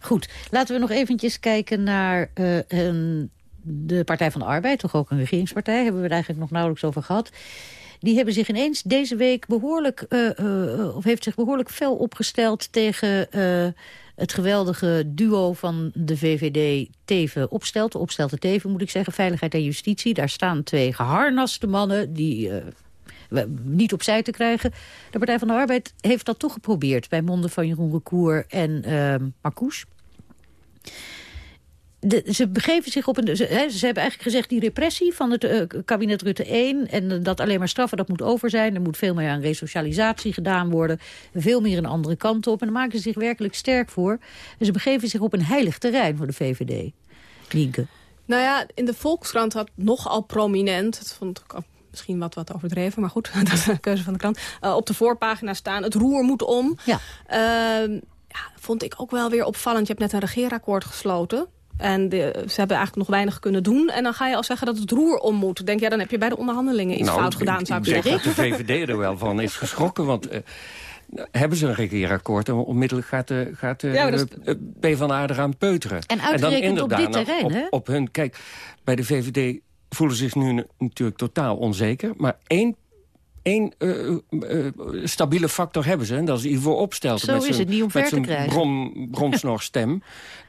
Goed, laten we nog eventjes kijken naar eh, een- de Partij van de Arbeid. Toch ook een regeringspartij, hebben we het eigenlijk nog nauwelijks over gehad. Die hebben zich ineens deze week behoorlijk, eh, eh, of heeft zich behoorlijk fel opgesteld tegen het geweldige duo van de VVD Teven Opstelten. Opstelten Teven moet ik zeggen, Veiligheid en Justitie. Daar staan twee geharnaste mannen die... we- niet opzij te krijgen. De Partij van de Arbeid heeft dat toch geprobeerd... bij monden van Jeroen Recour en uh. De, ze begeven zich op een... Ze, ze hebben eigenlijk gezegd die repressie van het eh, kabinet Rutte 1... en dat alleen maar straffen, dat moet over zijn. Er moet veel meer aan resocialisatie gedaan worden. Veel meer een andere kant op. En daar maken ze zich werkelijk sterk voor. En ze begeven zich op een heilig terrein voor de VVD. Nienke. Nou ja, in de Volkskrant had nogal prominent... dat vond ik misschien wat, wat overdreven, maar goed, [LAUGHS] dat is een keuze van de krant... eh, op de voorpagina staan, het roer moet om. Ja. Ehm, ja, vond ik ook wel weer opvallend. Je hebt net een regeerakkoord gesloten... En de- ze hebben eigenlijk nog weinig kunnen doen. En dan ga je al zeggen dat het roer om moet. Denk ja, dan heb je bij de onderhandelingen iets Nou, fout gedaan, zou ik, denk zeggen. dat de VVD er wel van is geschrokken. Want eh, hebben ze een regeerakkoord... en onmiddellijk gaat de, gaat de Ja, maar dat eh, PvdA eraan peuteren. En uitgerekend op dit inderdaad terrein, op, hè? op hun... Kijk, bij de VVD voelen ze zich nu natuurlijk totaal onzeker. Maar één... één eh, eh, stabiele factor hebben ze. En dat is Ivo Opstelten. Zo met is het, niet omver Met te zijn krijgen. bron, bronsnorstem.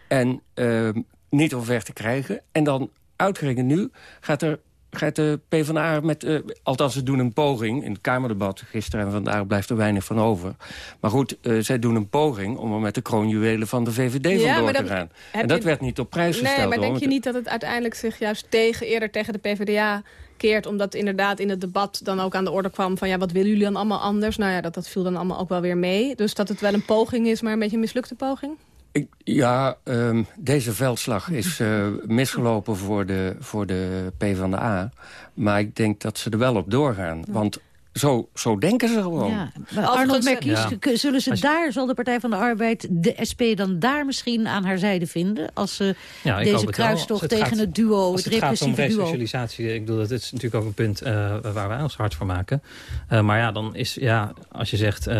en eh, niet omver te krijgen. En dan uitgerekend nu gaat er gaat de PvdA met... eh, althans, ze doen een poging in het Kamerdebat gisteren... en vandaag blijft er weinig van over. Maar goed, eh, zij doen een poging om er met de kroonjuwelen van de VVD Ja, vandoor maar te gaan. En dat je- werd niet op prijs gesteld. Nee, maar denk je niet dat het uiteindelijk zich juist tegen, eerder tegen de PvdA keert... omdat inderdaad in het debat dan ook aan de orde kwam van... ja, wat willen jullie dan allemaal anders? Nou ja, dat, dat viel dan allemaal ook wel weer mee. Dus dat het wel een poging is, maar een beetje een mislukte poging? Ik, ja, ehm, deze veldslag is eh, [LAUGHS] misgelopen voor de, voor de PvdA. Maar ik denk dat ze er wel op doorgaan. Want zo, zo denken ze gewoon. Ja. Maar Arnold Merkies, Ja. zullen ze daar, zal de Partij van de Arbeid de SP dan daar misschien aan haar zijde vinden? Als ze Ja, deze kruistocht het tegen gaat- het duo, als het, het gaat om duo. resocialisatie, ik bedoel, dat is natuurlijk ook een punt eh, waar wij ons hard voor maken. Eh, maar ja, dan is, ja, als je zegt, eh,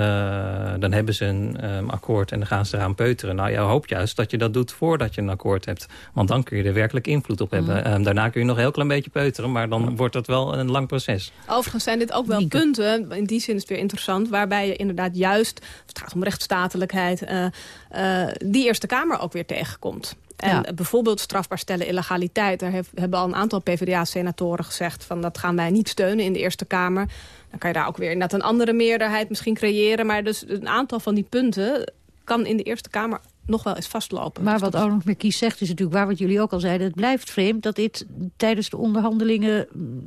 dan hebben ze een ehm, akkoord en dan gaan ze eraan peuteren. Nou, je hoopt juist dat je dat doet voordat je een akkoord hebt. Want dan kun je er werkelijk invloed op hebben. Mhm. Ehm, daarna kun je nog een heel klein beetje peuteren, maar dan wordt dat wel een lang proces. Overigens zijn dit ook wel punten, in die zin is het weer interessant... waarbij je inderdaad juist, het gaat om rechtsstatelijkheid... eh, eh, die Eerste Kamer ook weer tegenkomt. En Ja. bijvoorbeeld strafbaar stellen illegaliteit. Daar heeft- hebben al een aantal PvdA-senatoren gezegd... van dat gaan wij niet steunen in de Eerste Kamer. Dan kan je daar ook weer inderdaad een andere meerderheid misschien creëren. Maar dus een aantal van die punten kan in de Eerste Kamer nog wel eens vastlopen. Maar wat Arnold Merkies zegt is natuurlijk waar wat jullie ook al zeiden. Het blijft vreemd dat dit tijdens de onderhandelingen mm,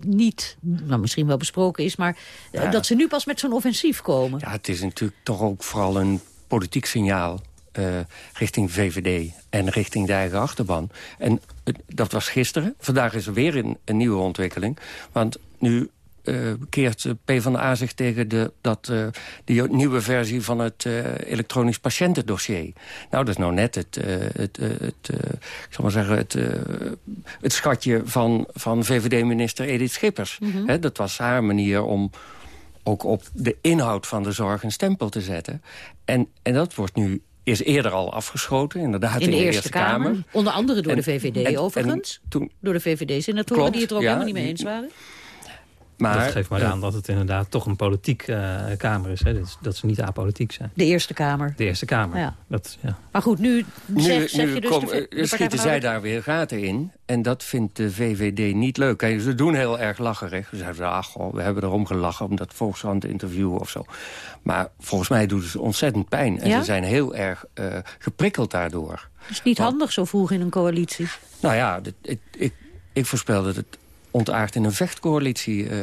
niet, nou misschien wel besproken is, maar eh, Ja. dat ze nu pas met zo'n offensief komen. Ja, het is natuurlijk toch ook vooral een politiek signaal... eh, richting VVD en richting de eigen achterban. En het- dat was gisteren. Vandaag is er weer een, een nieuwe ontwikkeling. Want nu eh, keert de PvdA zich tegen de, dat, eh, die nieuwe versie van het eh, elektronisch patiëntendossier. Nou, dat is nou net het, eh, het, eh, het, eh, ik zal maar zeggen, het, eh, het schatje van, van VVD-minister Edith Schippers. Mhm. Dat was haar manier om ook op de inhoud van de zorg een stempel te zetten. En, en dat wordt nu is eerder al afgeschoten, inderdaad, In de Eerste Kamer. Onder andere door En- de VVD en- en overigens. toen, door de VVD-senatoren Klopt, die het er ook ja, helemaal niet mee eens waren. Maar, dat geeft maar aan dat het inderdaad toch een politiek eh, kamer is, hè? Dat, dat ze niet apolitiek zijn. De Eerste Kamer. De Eerste Kamer. Ja. Dat, ja. Maar goed, nu, Nu, zeg, zeg nu je dus... kom- de, eh, de schieten zij daar weer gaten in. En dat vindt de VVD niet leuk. Kijk, ze doen heel erg lacherig. Ze zeggen, ach, goh, we hebben erom gelachen om dat Volkskrant te interviewen of zo. Maar volgens mij doet het ontzettend pijn. En Ja? ze zijn heel erg eh, geprikkeld daardoor. Het is niet handig zo vroeg in een coalitie. Nou ja, dit- ik, ik, ik voorspel dat het ontaart in een vechtcoalitie eh,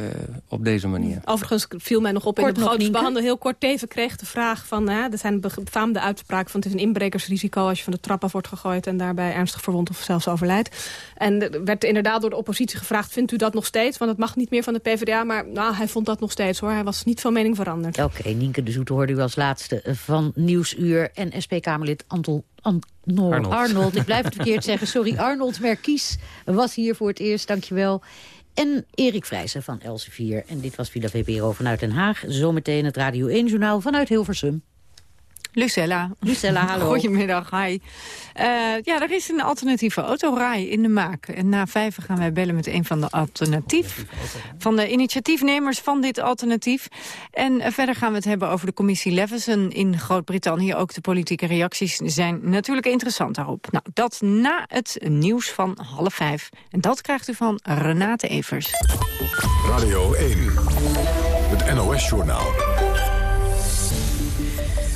op deze manier. Overigens viel mij nog op in Kort de nog, begrotingsbehandeling. Heel kort Teven kreeg de vraag van... Hè, er zijn befaamde uitspraken van het is een inbrekersrisico... als je van de trap af wordt gegooid en daarbij ernstig verwond of zelfs overlijdt. En er werd inderdaad door de oppositie gevraagd... vindt u dat nog steeds? Want het mag niet meer van de PvdA. Maar nou, hij vond dat nog steeds hoor. Hij was niet van mening veranderd. Oké, Nienke de Zoete hoorde u als laatste van Nieuwsuur... en SP-Kamerlid Anton... Arnold. Arnold. Arnold, ik blijf het [LAUGHS] verkeerd zeggen. Sorry, Arnold Merkies was hier voor het eerst, dankjewel. En Erik Vrijsen van Elsevier. En dit was Villa VPRO vanuit Den Haag. Zometeen het Radio 1-journaal vanuit Hilversum. Lucella. Lucella, [LAUGHS] hallo. Goedemiddag, hi. Eh, ja, er is een alternatieve autorij in de maak. En na vijf gaan wij bellen met een van de alternatief... van de initiatiefnemers van dit alternatief. En eh, verder gaan we het hebben over de commissie Leveson in Groot-Brittannië. Ook de politieke reacties zijn natuurlijk interessant daarop. Nou, dat na het nieuws van half vijf. En dat krijgt u van Renate Evers. Radio 1, het NOS-journaal.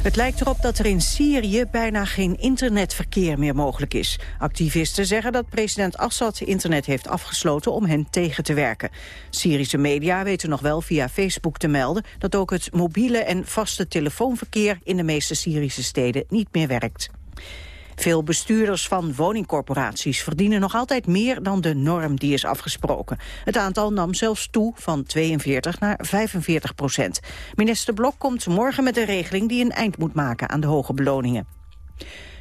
Het lijkt erop dat er in Syrië bijna geen internetverkeer meer mogelijk is. Activisten zeggen dat president Assad internet heeft afgesloten om hen tegen te werken. Syrische media weten nog wel via Facebook te melden dat ook het mobiele en vaste telefoonverkeer in de meeste Syrische steden niet meer werkt. Veel bestuurders van woningcorporaties verdienen nog altijd meer dan de norm die is afgesproken. Het aantal nam zelfs toe van 42 naar 45 procent. Minister Blok komt morgen met een regeling die een eind moet maken aan de hoge beloningen.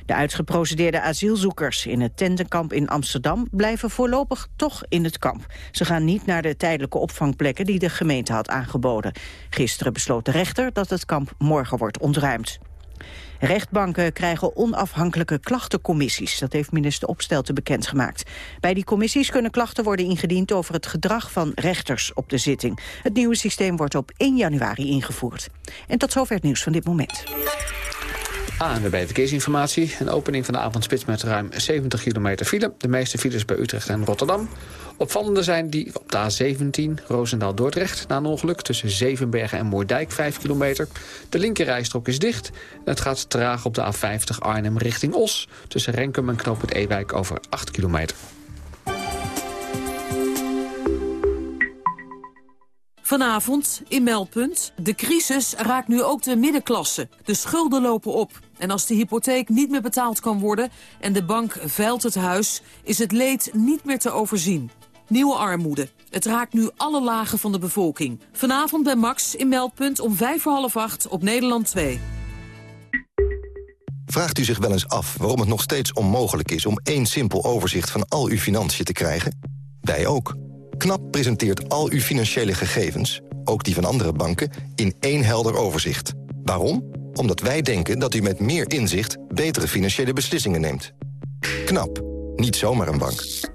De uitgeprocedeerde asielzoekers in het tentenkamp in Amsterdam blijven voorlopig toch in het kamp. Ze gaan niet naar de tijdelijke opvangplekken die de gemeente had aangeboden. Gisteren besloot de rechter dat het kamp morgen wordt ontruimd. Rechtbanken krijgen onafhankelijke klachtencommissies. Dat heeft minister Opstelten bekendgemaakt. Bij die commissies kunnen klachten worden ingediend over het gedrag van rechters op de zitting. Het nieuwe systeem wordt op 1 januari ingevoerd. En tot zover het nieuws van dit moment. ANWB Verkeersinformatie. Een opening van de avondspits met ruim 70 kilometer file. De meeste files bij Utrecht en Rotterdam. Opvallende zijn die op de A17 Roosendaal-Dordrecht... na een ongeluk tussen Zevenbergen en Moerdijk 5 kilometer. De linkerrijstrook is dicht. Het gaat traag op de A50 Arnhem richting Os... tussen Renkum en Knoop het Ewijk over 8 kilometer. Vanavond in Meldpunt. De crisis raakt nu ook de middenklasse. De schulden lopen op. En als de hypotheek niet meer betaald kan worden en de bank veilt het huis... is het leed niet meer te overzien. Nieuwe armoede. Het raakt nu alle lagen van de bevolking. Vanavond bij Max in Meldpunt om vijf voor half acht op Nederland 2. Vraagt u zich wel eens af waarom het nog steeds onmogelijk is... om één simpel overzicht van al uw financiën te krijgen? Wij ook. KNAP presenteert al uw financiële gegevens, ook die van andere banken... in één helder overzicht. Waarom? Omdat wij denken dat u met meer inzicht... betere financiële beslissingen neemt. KNAP. Niet zomaar een bank.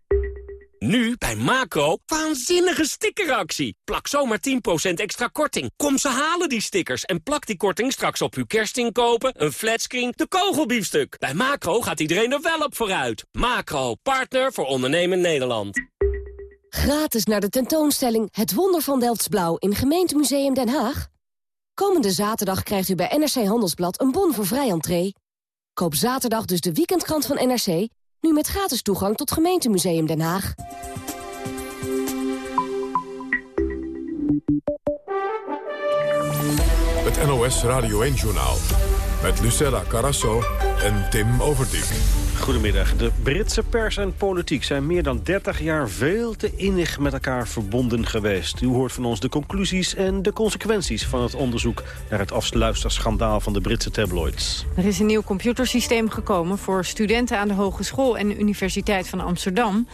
Nu bij Macro, waanzinnige stickeractie. Plak zomaar 10% extra korting. Kom ze halen die stickers en plak die korting straks op uw kerstinkopen, een flatscreen, de kogelbiefstuk. Bij Macro gaat iedereen er wel op vooruit. Macro, partner voor ondernemen Nederland. Gratis naar de tentoonstelling Het Wonder van Delftsblauw in Gemeentemuseum Den Haag. Komende zaterdag krijgt u bij NRC Handelsblad een bon voor vrij entree. Koop zaterdag dus de weekendkrant van NRC... nu met gratis toegang tot Gemeentemuseum Den Haag. Het NOS Radio 1-journaal. Met Lucella Carasso en Tim Overdijk. Goedemiddag. De Britse pers en politiek zijn meer dan 30 jaar veel te innig met elkaar verbonden geweest. U hoort van ons de conclusies en de consequenties van het onderzoek naar het afsluisterschandaal van de Britse tabloids. Er is een nieuw computersysteem gekomen voor studenten aan de Hogeschool en de Universiteit van Amsterdam.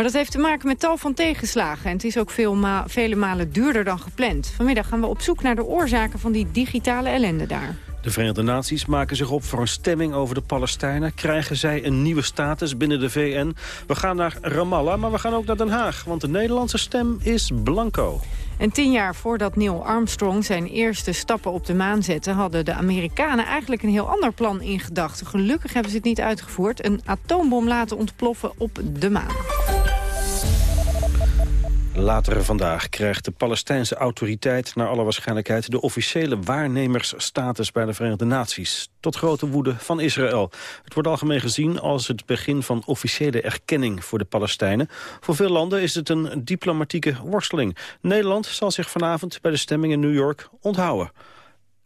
Maar dat heeft te maken met tal van tegenslagen. En het is ook veel ma vele malen duurder dan gepland. Vanmiddag gaan we op zoek naar de oorzaken van die digitale ellende daar. De Verenigde Naties maken zich op voor een stemming over de Palestijnen. Krijgen zij een nieuwe status binnen de VN? We gaan naar Ramallah, maar we gaan ook naar Den Haag. Want de Nederlandse stem is blanco. En tien jaar voordat Neil Armstrong zijn eerste stappen op de maan zette... hadden de Amerikanen eigenlijk een heel ander plan in gedachten. Gelukkig hebben ze het niet uitgevoerd. Een atoombom laten ontploffen op de maan. Later vandaag krijgt de Palestijnse autoriteit naar alle waarschijnlijkheid de officiële waarnemersstatus bij de Verenigde Naties. Tot grote woede van Israël. Het wordt algemeen gezien als het begin van officiële erkenning voor de Palestijnen. Voor veel landen is het een diplomatieke worsteling. Nederland zal zich vanavond bij de stemming in New York onthouden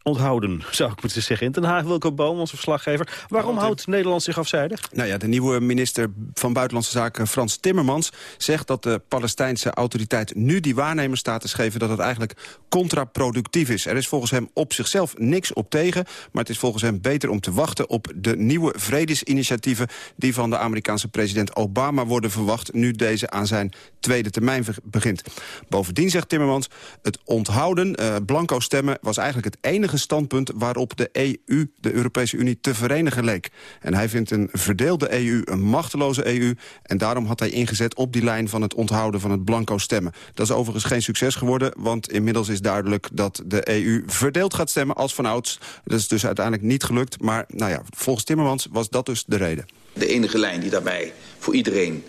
onthouden, zou ik moeten zeggen. In Den Haag, Wilco Boom, onze verslaggever. Waarom houdt Nederland zich afzijdig? Nou ja, de nieuwe minister van Buitenlandse Zaken, Frans Timmermans... zegt dat de Palestijnse autoriteit nu die waarnemersstatus geven... dat het eigenlijk contraproductief is. Er is volgens hem op zichzelf niks op tegen... maar het is volgens hem beter om te wachten op de nieuwe vredesinitiatieven... die van de Amerikaanse president Obama worden verwacht... nu deze aan zijn tweede termijn begint. Bovendien zegt Timmermans, het onthouden, uh, blanco stemmen... was eigenlijk het enige standpunt waarop de EU, de Europese Unie, te verenigen leek. En hij vindt een verdeelde EU een machteloze EU... en daarom had hij ingezet op die lijn van het onthouden van het blanco stemmen. Dat is overigens geen succes geworden, want inmiddels is duidelijk... dat de EU verdeeld gaat stemmen als vanouds. Dat is dus uiteindelijk niet gelukt, maar nou ja, volgens Timmermans was dat dus de reden. De enige lijn die daarbij voor iedereen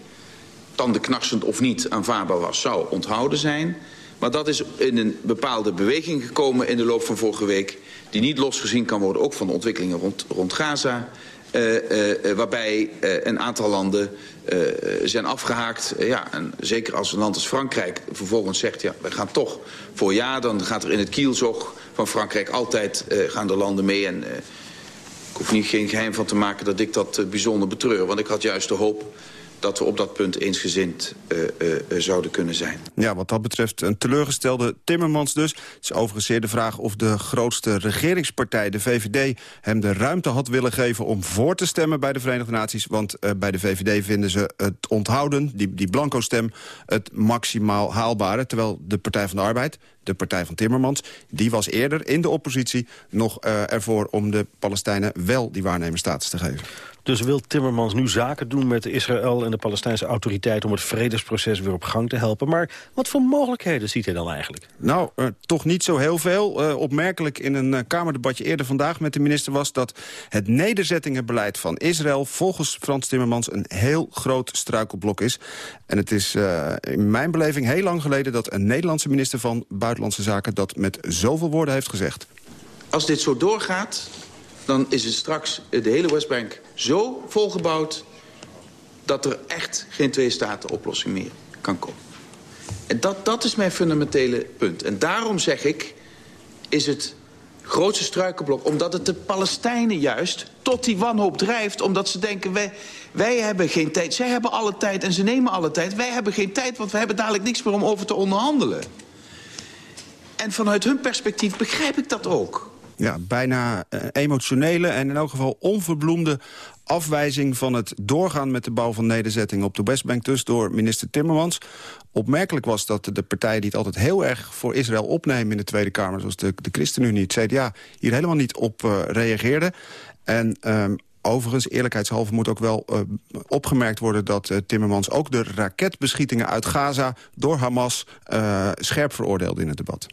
tandenknarsend of niet aanvaardbaar was, zou onthouden zijn... Maar dat is in een bepaalde beweging gekomen in de loop van vorige week... die niet losgezien kan worden, ook van de ontwikkelingen rond, rond Gaza... Uh, uh, waarbij uh, een aantal landen zijn afgehaakt. ja, en zeker als een land als Frankrijk vervolgens zegt... ja, we gaan toch voor ja, dan gaat er in het kielzog van Frankrijk altijd gaan de landen mee. En ik hoef niet geen geheim van te maken dat ik dat bijzonder betreur. Want ik had juist de hoop dat we op dat punt eensgezind uh, uh, zouden kunnen zijn. Ja, wat dat betreft een teleurgestelde Timmermans dus. Het is overigens de vraag of de grootste regeringspartij, de VVD... hem de ruimte had willen geven om voor te stemmen bij de Verenigde Naties. Want bij de VVD vinden ze het onthouden, die, die blanco stem... het maximaal haalbare, terwijl de Partij van de Arbeid de partij van Timmermans... die was eerder in de oppositie nog ervoor om de Palestijnen wel die waarnemersstatus te geven. Dus wil Timmermans nu zaken doen met Israël en de Palestijnse autoriteit... om het vredesproces weer op gang te helpen. Maar wat voor mogelijkheden ziet hij dan eigenlijk? Nou, uh, toch niet zo heel veel. Uh, opmerkelijk in een uh, Kamerdebatje eerder vandaag met de minister was... dat het nederzettingenbeleid van Israël volgens Frans Timmermans... een heel groot struikelblok is. En het is in mijn beleving heel lang geleden... dat een Nederlandse minister van Buitenlandse Zaken... dat met zoveel woorden heeft gezegd. Als dit zo doorgaat, dan is het straks de hele Westbank zo volgebouwd... dat er echt geen twee-staten-oplossing meer kan komen. En dat, dat is mijn fundamentele punt. En daarom zeg ik, is het grootste struikelblok... omdat het de Palestijnen juist tot die wanhoop drijft... omdat ze denken, wij, wij hebben geen tijd. Zij hebben alle tijd en ze nemen alle tijd. Wij hebben geen tijd, want we hebben dadelijk niks meer om over te onderhandelen. En vanuit hun perspectief begrijp ik dat ook ja, bijna uh, emotionele en in elk geval onverbloemde afwijzing van het doorgaan met de bouw van nederzettingen op de Westbank dus door minister Timmermans. Opmerkelijk was dat de partijen die het altijd heel erg voor Israël opnemen in de Tweede Kamer, zoals de, de ChristenUnie, het CDA, hier helemaal niet op uh, reageerden. En um, Overigens, eerlijkheidshalve moet ook wel uh, opgemerkt worden... dat Timmermans ook de raketbeschietingen uit Gaza door Hamas scherp veroordeelde in het debat.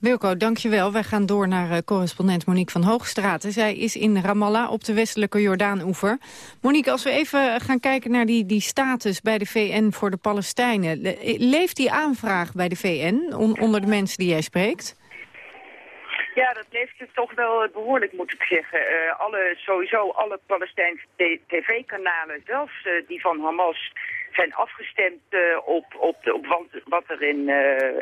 Wilco, dankjewel. Wij gaan door naar uh, correspondent Monique van Hoogstraten. Zij is in Ramallah op de westelijke Jordaan-oever. Monique, als we even gaan kijken naar die, die status bij de VN voor de Palestijnen. Leeft die aanvraag bij de VN on, onder de mensen die jij spreekt? Ja, dat leeft het toch wel behoorlijk, moet ik zeggen. Alle, sowieso alle Palestijnse tv-kanalen, zelfs die van Hamas zijn afgestemd op, op, de, op wat, er in,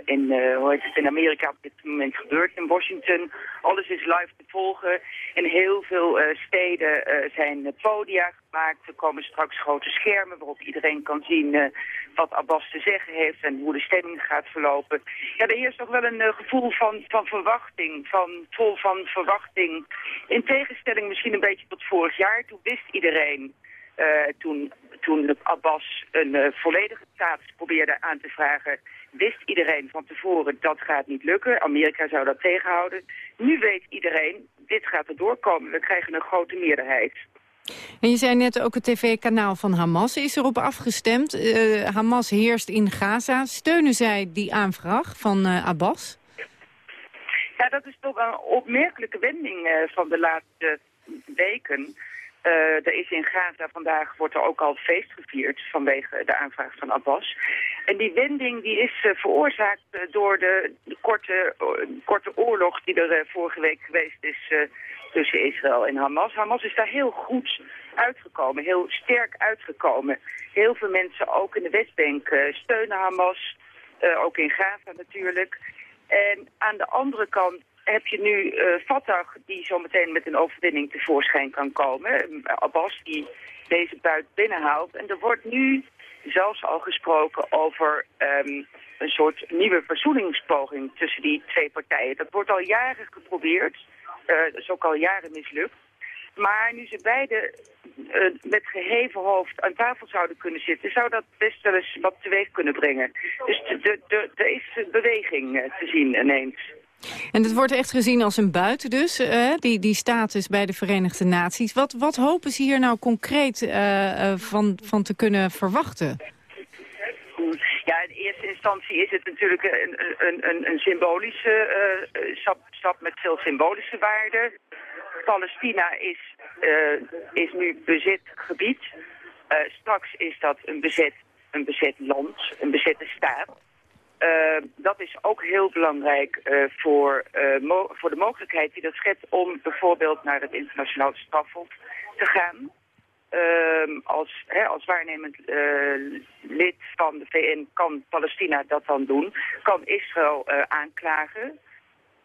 in, hoe heet het, in Amerika op dit moment gebeurt, in Washington. Alles is live te volgen. In heel veel steden zijn podia gemaakt. Er komen straks grote schermen waarop iedereen kan zien wat Abbas te zeggen heeft en hoe de stemming gaat verlopen. Ja, er heerst toch wel een gevoel van, van verwachting, van, vol van verwachting. In tegenstelling misschien een beetje tot vorig jaar. Toen wist iedereen, toen toen Abbas een uh, volledige status probeerde aan te vragen... wist iedereen van tevoren dat gaat niet lukken. Amerika zou dat tegenhouden. Nu weet iedereen, dit gaat er doorkomen. We krijgen een grote meerderheid. En je zei net ook het tv-kanaal van Hamas is erop afgestemd. Uh, Hamas heerst in Gaza. Steunen zij die aanvraag van uh, Abbas? Ja, dat is toch een opmerkelijke wending van de laatste weken... Uh, er is in Gaza vandaag, wordt er ook al feest gevierd vanwege de aanvraag van Abbas. En die wending die is uh, veroorzaakt uh, door de, de korte, korte oorlog die er vorige week geweest is tussen Israël en Hamas. Hamas is daar heel goed uitgekomen, heel sterk uitgekomen. Heel veel mensen, ook in de Westbank, steunen Hamas, ook in Gaza natuurlijk. En aan de andere kant heb je nu uh, Fatah die zometeen met een overwinning tevoorschijn kan komen. Abbas die deze buit binnenhaalt. En er wordt nu zelfs al gesproken over um, een soort nieuwe verzoeningspoging tussen die twee partijen. Dat wordt al jaren geprobeerd. Uh, dat is ook al jaren mislukt. Maar nu ze beide uh, met geheven hoofd aan tafel zouden kunnen zitten... zou dat best wel eens wat teweeg kunnen brengen. Dus er is beweging te zien ineens. En het wordt echt gezien als een buiten dus, uh, die, die status bij de Verenigde Naties. Wat, wat hopen ze hier nou concreet uh, uh, van, van te kunnen verwachten? Ja, in eerste instantie is het natuurlijk een, een, een, een symbolische stap, stap met veel symbolische waarde. Palestina is, is nu bezet gebied. straks is dat een bezet, een bezet land, een bezette staat. Uh, dat is ook heel belangrijk uh, voor, uh, voor de mogelijkheid die dat schept om bijvoorbeeld naar het internationaal strafhof te gaan. Ehm, als, hè, als waarnemend lid van de VN kan Palestina dat dan doen, kan Israël aanklagen.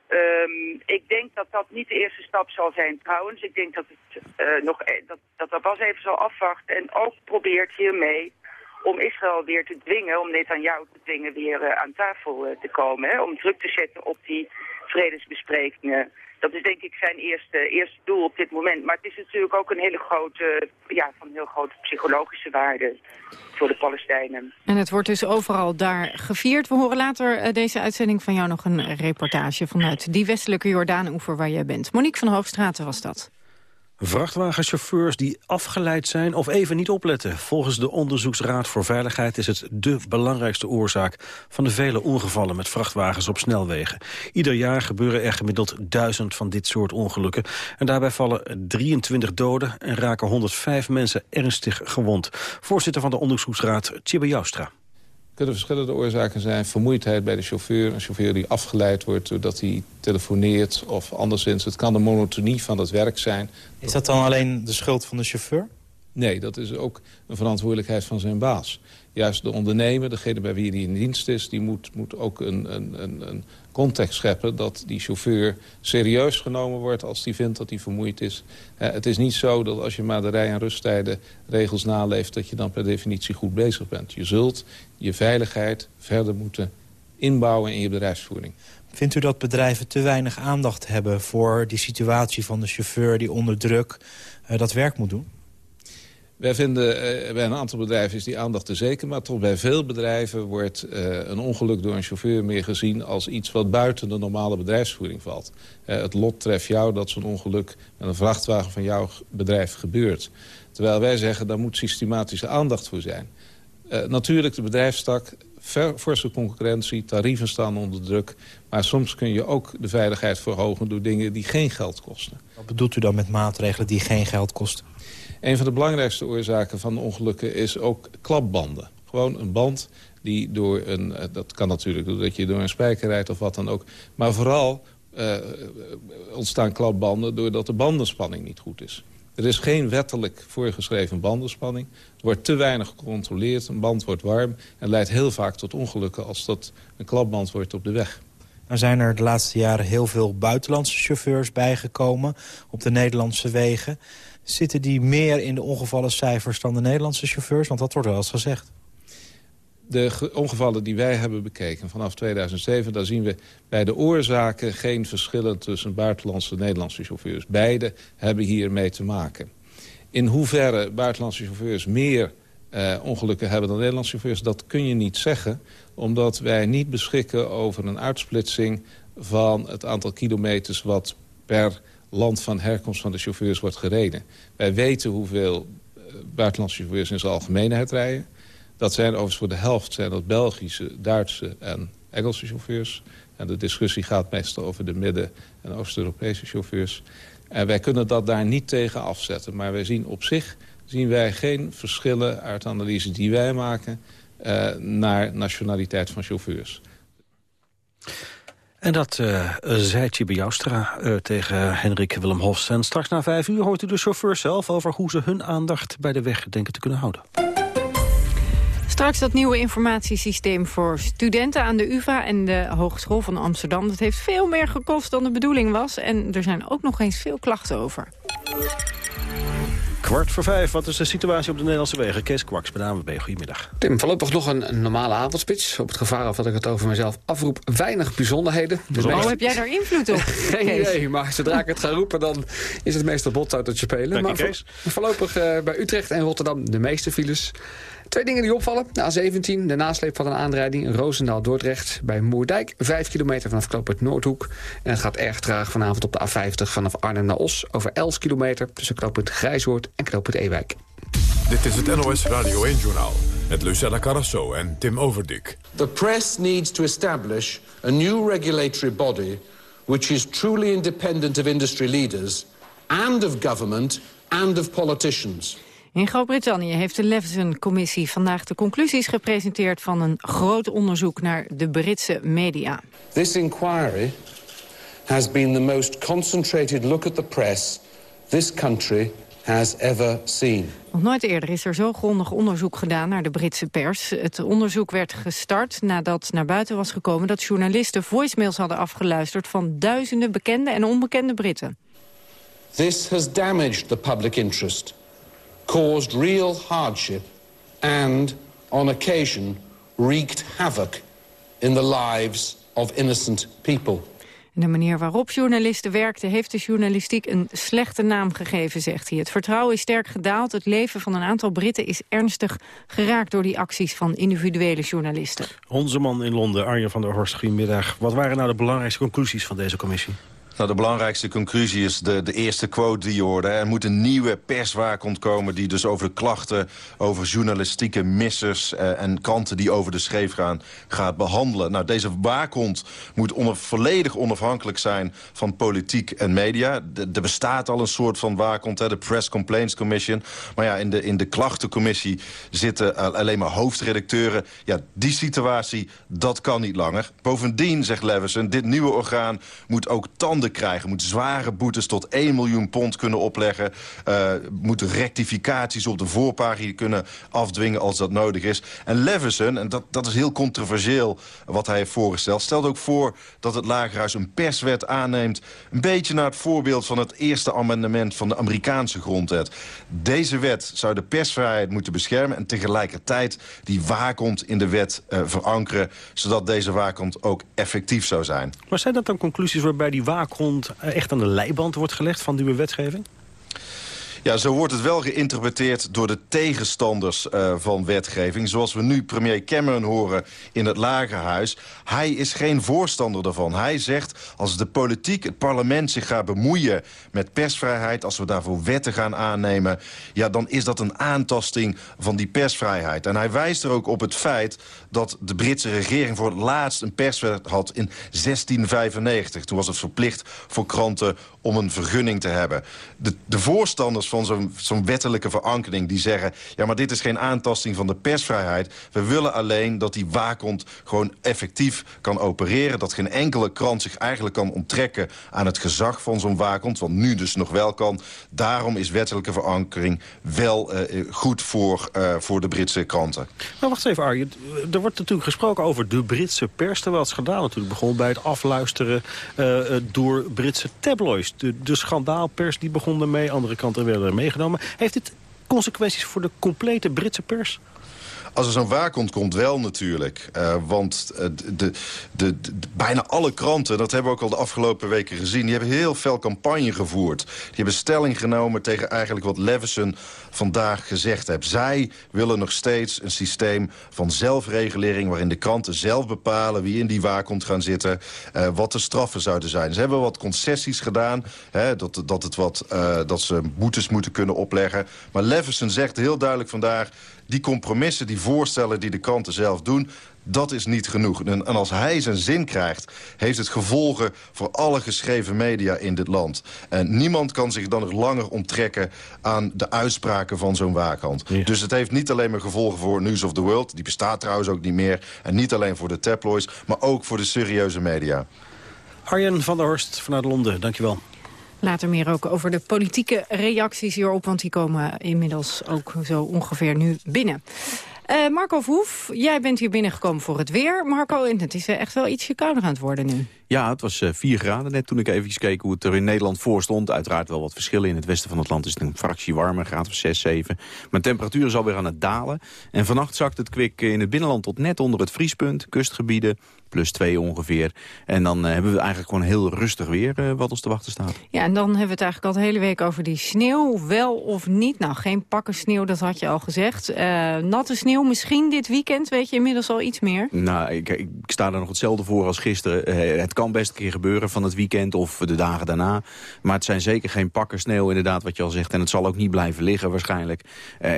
Um, ik denk dat dat niet de eerste stap zal zijn trouwens. Ik denk dat, het, nog, e-, dat, dat pas even zal afwachten en ook probeert hiermee om Israël weer te dwingen, om Netanyahu te dwingen weer uh, aan tafel uh, te komen. Om druk te zetten op die vredesbesprekingen. Dat is denk ik zijn eerste, eerste doel op dit moment. Maar het is natuurlijk ook een hele grote, ja, van heel grote psychologische waarde voor de Palestijnen. En het wordt dus overal daar gevierd. We horen later uh, deze uitzending van jou nog een reportage vanuit die westelijke Jordaan-oever waar jij bent. Monique van Hoogstraten was dat. Vrachtwagenchauffeurs die afgeleid zijn of even niet opletten. Volgens de Onderzoeksraad voor Veiligheid is het de belangrijkste oorzaak van de vele ongevallen met vrachtwagens op snelwegen. Ieder jaar gebeuren er gemiddeld duizend van dit soort ongelukken. En daarbij vallen 23 doden en raken 105 mensen ernstig gewond. Voorzitter van de Onderzoeksraad, Tjibbe Joustra kunnen verschillende oorzaken zijn. Vermoeidheid bij de chauffeur. Een chauffeur die afgeleid wordt doordat hij telefoneert of anderszins. Het kan de monotonie van het werk zijn. Is dat dan alleen de schuld van de chauffeur? Nee, dat is ook een verantwoordelijkheid van zijn baas. Juist de ondernemer, degene bij wie hij in dienst is... die moet, moet ook een, een, een, context scheppen... dat die chauffeur serieus genomen wordt als hij vindt dat hij vermoeid is. het is niet zo dat als je maar de rij- en rusttijden regels naleeft... dat je dan per definitie goed bezig bent. Je zult je veiligheid verder moeten inbouwen in je bedrijfsvoering. Vindt u dat bedrijven te weinig aandacht hebben voor die situatie van de chauffeur... die onder druk uh, dat werk moet doen? Wij vinden, uh, bij een aantal bedrijven is die aandacht te zeker... maar toch bij veel bedrijven wordt uh, een ongeluk door een chauffeur meer gezien... als iets wat buiten de normale bedrijfsvoering valt. Uh, het lot treft jou dat zo'n ongeluk met een vrachtwagen van jouw bedrijf gebeurt. Terwijl wij zeggen, daar moet systematische aandacht voor zijn. natuurlijk, de bedrijfstak, forse concurrentie, tarieven staan onder druk... maar soms kun je ook de veiligheid verhogen door dingen die geen geld kosten. Wat bedoelt u dan met maatregelen die geen geld kosten? Een van de belangrijkste oorzaken van ongelukken is ook klapbanden. Gewoon een band die door een... Eh, dat kan natuurlijk doordat je door een spijker rijdt of wat dan ook. Maar vooral uh, ontstaan klapbanden doordat de bandenspanning niet goed is. Er is geen wettelijk voorgeschreven bandenspanning. Er wordt te weinig gecontroleerd, een band wordt warm... en leidt heel vaak tot ongelukken als dat een klapband wordt op de weg. Er zijn er de laatste jaren heel veel buitenlandse chauffeurs bijgekomen op de Nederlandse wegen. Zitten die meer in de ongevallencijfers dan de Nederlandse chauffeurs? Want dat wordt wel eens gezegd. De ongevallen die wij hebben bekeken vanaf 2007... daar zien we bij de oorzaken geen verschillen tussen buitenlandse en Nederlandse chauffeurs. Beide hebben hiermee te maken. In hoeverre buitenlandse chauffeurs meer uh, ongelukken hebben dan Nederlandse chauffeurs... dat kun je niet zeggen, omdat wij niet beschikken over een uitsplitsing... van het aantal kilometers wat per land van herkomst van de chauffeurs wordt gereden. Wij weten hoeveel uh, buitenlandse chauffeurs in zijn algemeenheid rijden. Dat zijn overigens voor de helft zijn dat Belgische, Duitse en Engelse chauffeurs. En de discussie gaat meestal over de Midden- en Oost-Europese chauffeurs. En wij kunnen dat daar niet tegen afzetten. Maar wij zien op zich zien wij geen verschillen uit analyse die wij maken... Uh, naar nationaliteit van chauffeurs. En dat uh, zei Tjibbe Joustra uh, tegen Henrik Willem Hofs. En straks na vijf uur hoort u de chauffeur zelf... over hoe ze hun aandacht bij de weg denken te kunnen houden. Straks dat nieuwe informatiesysteem voor studenten aan de UvA en de Hogeschool van Amsterdam. Dat heeft veel meer gekost dan de bedoeling was. En er zijn ook nog eens veel klachten over. Kwart voor vijf, wat is de situatie op de Nederlandse wegen? Kees Kwaks bij de ANWB, goedemiddag. Tim, voorlopig nog een, normale avondspits. Op het gevaar of dat ik het over mezelf afroep, weinig bijzonderheden. Dus oh, heb jij daar invloed op? [LAUGHS] Geen idee, maar zodra ik het ga roepen, dan is het meestal bot uit het spelen. Dank maar je, Kees. voorlopig uh, bij Utrecht en Rotterdam de meeste files. Twee dingen die opvallen. De A17, de nasleep van een aanrijding. Roosendaal-Dordrecht bij Moerdijk. Vijf kilometer vanaf knooppunt Noordhoek. En het gaat erg traag vanavond op de A50 vanaf Arnhem naar Os. Over 11 kilometer tussen knooppunt Grijshoort en knooppunt Ewijk. Dit is het NOS Radio 1-journaal. Met Lucella Carrasso en Tim Overdik. The press needs to establish a new regulatory body... which is truly independent of industry leaders... and of government and of politicians... In Groot-Brittannië heeft de Leveson-commissie vandaag de conclusies gepresenteerd van een groot onderzoek naar de Britse media. This inquiry has been the most concentrated look at the press this country has ever seen. Nog nooit eerder is er zo grondig onderzoek gedaan naar de Britse pers. Het onderzoek werd gestart nadat naar buiten was gekomen... dat journalisten voicemails hadden afgeluisterd van duizenden bekende en onbekende Britten. This has damaged the public interest caused real hardship and, on occasion, wreaked havoc in the lives of innocent people. De manier waarop journalisten werkten heeft de journalistiek een slechte naam gegeven, zegt hij. Het vertrouwen is sterk gedaald. Het leven van een aantal Britten is ernstig geraakt door die acties van individuele journalisten. Onze man in Londen, Arjen van der Horst, goedemiddag. Wat waren nou de belangrijkste conclusies van deze commissie? Nou, de belangrijkste conclusie is de, de eerste quote die je hoorde. Er moet een nieuwe perswaakhond komen die dus over de klachten... over journalistieke missers eh, en kranten die over de scheef gaan, gaat behandelen. Nou, deze waakhond moet volledig onafhankelijk zijn van politiek en media. Er bestaat al een soort van waakhond, hè, de Press Complaints Commission. Maar ja, in de, in de klachtencommissie zitten alleen maar hoofdredacteuren. Ja, die situatie, dat kan niet langer. Bovendien, zegt Leveson, dit nieuwe orgaan moet ook tanden krijgen. Moet zware boetes tot 1 miljoen pond kunnen opleggen. Uh, moet rectificaties op de voorpagina kunnen afdwingen als dat nodig is. En Leveson, en dat, dat is heel controversieel wat hij heeft voorgesteld... stelt ook voor dat het Lagerhuis een perswet aanneemt... een beetje naar het voorbeeld van het eerste amendement van de Amerikaanse grondwet. Deze wet zou de persvrijheid moeten beschermen... en tegelijkertijd die waakhond in de wet uh, verankeren... zodat deze waakhond ook effectief zou zijn. Maar zijn dat dan conclusies waarbij die waakhond eh, echt aan de leiband wordt gelegd van nieuwe wetgeving? Ja, zo wordt het wel geïnterpreteerd door de tegenstanders uh, van wetgeving. Zoals we nu premier Cameron horen in het Lagerhuis. Hij is geen voorstander daarvan. Hij zegt als de politiek, het parlement zich gaat bemoeien met persvrijheid... als we daarvoor wetten gaan aannemen... ja, dan is dat een aantasting van die persvrijheid. En hij wijst er ook op het feit dat de Britse regering... voor het laatst een perswet had in 1695. Toen was het verplicht voor kranten om een vergunning te hebben. De, de voorstanders van zo'n wettelijke verankering... die zeggen, ja, maar dit is geen aantasting van de persvrijheid. We willen alleen dat die waakhond gewoon effectief kan opereren. Dat geen enkele krant zich eigenlijk kan onttrekken aan het gezag van zo'n waakhond. Want nu dus nog wel kan. Daarom is wettelijke verankering wel uh, goed voor, uh, voor de Britse kranten. Maar wacht even, Arjen. Er wordt natuurlijk gesproken over de Britse pers... terwijl het schandaal natuurlijk begon bij het afluisteren... Uh, door Britse tabloids. De, de schandaalpers die begon ermee, andere kanten werden er meegenomen. Heeft dit consequenties voor de complete Britse pers? Als er zo'n waakhond komt, wel natuurlijk. Uh, want uh, de, de, de, bijna alle kranten, dat hebben we ook al de afgelopen weken gezien... die hebben heel veel campagne gevoerd. Die hebben stelling genomen tegen eigenlijk wat Levison vandaag gezegd heeft. Zij willen nog steeds een systeem van zelfregulering... waarin de kranten zelf bepalen wie in die waakhond gaan zitten... Uh, wat de straffen zouden zijn. Ze hebben wat concessies gedaan, hè, dat, dat, het wat, dat ze boetes moeten kunnen opleggen. Maar Levison zegt heel duidelijk vandaag die compromissen, die voorstellen die de kranten zelf doen... dat is niet genoeg. En, en, als hij zijn zin krijgt, heeft het gevolgen voor alle geschreven media in dit land. En niemand kan zich dan nog langer onttrekken aan de uitspraken van zo'n waakhand. Ja. Dus het heeft niet alleen maar gevolgen voor News of the World... die bestaat trouwens ook niet meer. En niet alleen voor de tabloids, maar ook voor de serieuze media. Arjen van der Horst vanuit Londen, dankjewel. Later meer ook over de politieke reacties hierop, want die komen inmiddels ook zo ongeveer nu binnen. Uh, Marco Verhoef, jij bent hier binnengekomen voor het weer. Marco, het is echt wel ietsje kouder aan het worden nu. Ja, het was 4 uh, graden net toen ik even keek hoe het er in Nederland voor stond. Uiteraard wel wat verschillen. In het westen van het land is het een fractie warmer, graad of 6, 7. Maar de temperatuur is alweer aan het dalen. En vannacht zakt het kwik in het binnenland tot net onder het vriespunt. Kustgebieden, plus 2 ongeveer. En dan uh, hebben we eigenlijk gewoon heel rustig weer uh, wat ons te wachten staat. Ja, en dan hebben we het eigenlijk al de hele week over die sneeuw. Wel of niet? Nou, geen pakken sneeuw, dat had je al gezegd. Uh, natte sneeuw misschien dit weekend, weet je inmiddels al iets meer? Nou, ik, ik sta er nog hetzelfde voor als gisteren. het kan best een keer gebeuren van het weekend of de dagen daarna. Maar het zijn zeker geen pakken sneeuw, inderdaad, wat je al zegt. En het zal ook niet blijven liggen waarschijnlijk.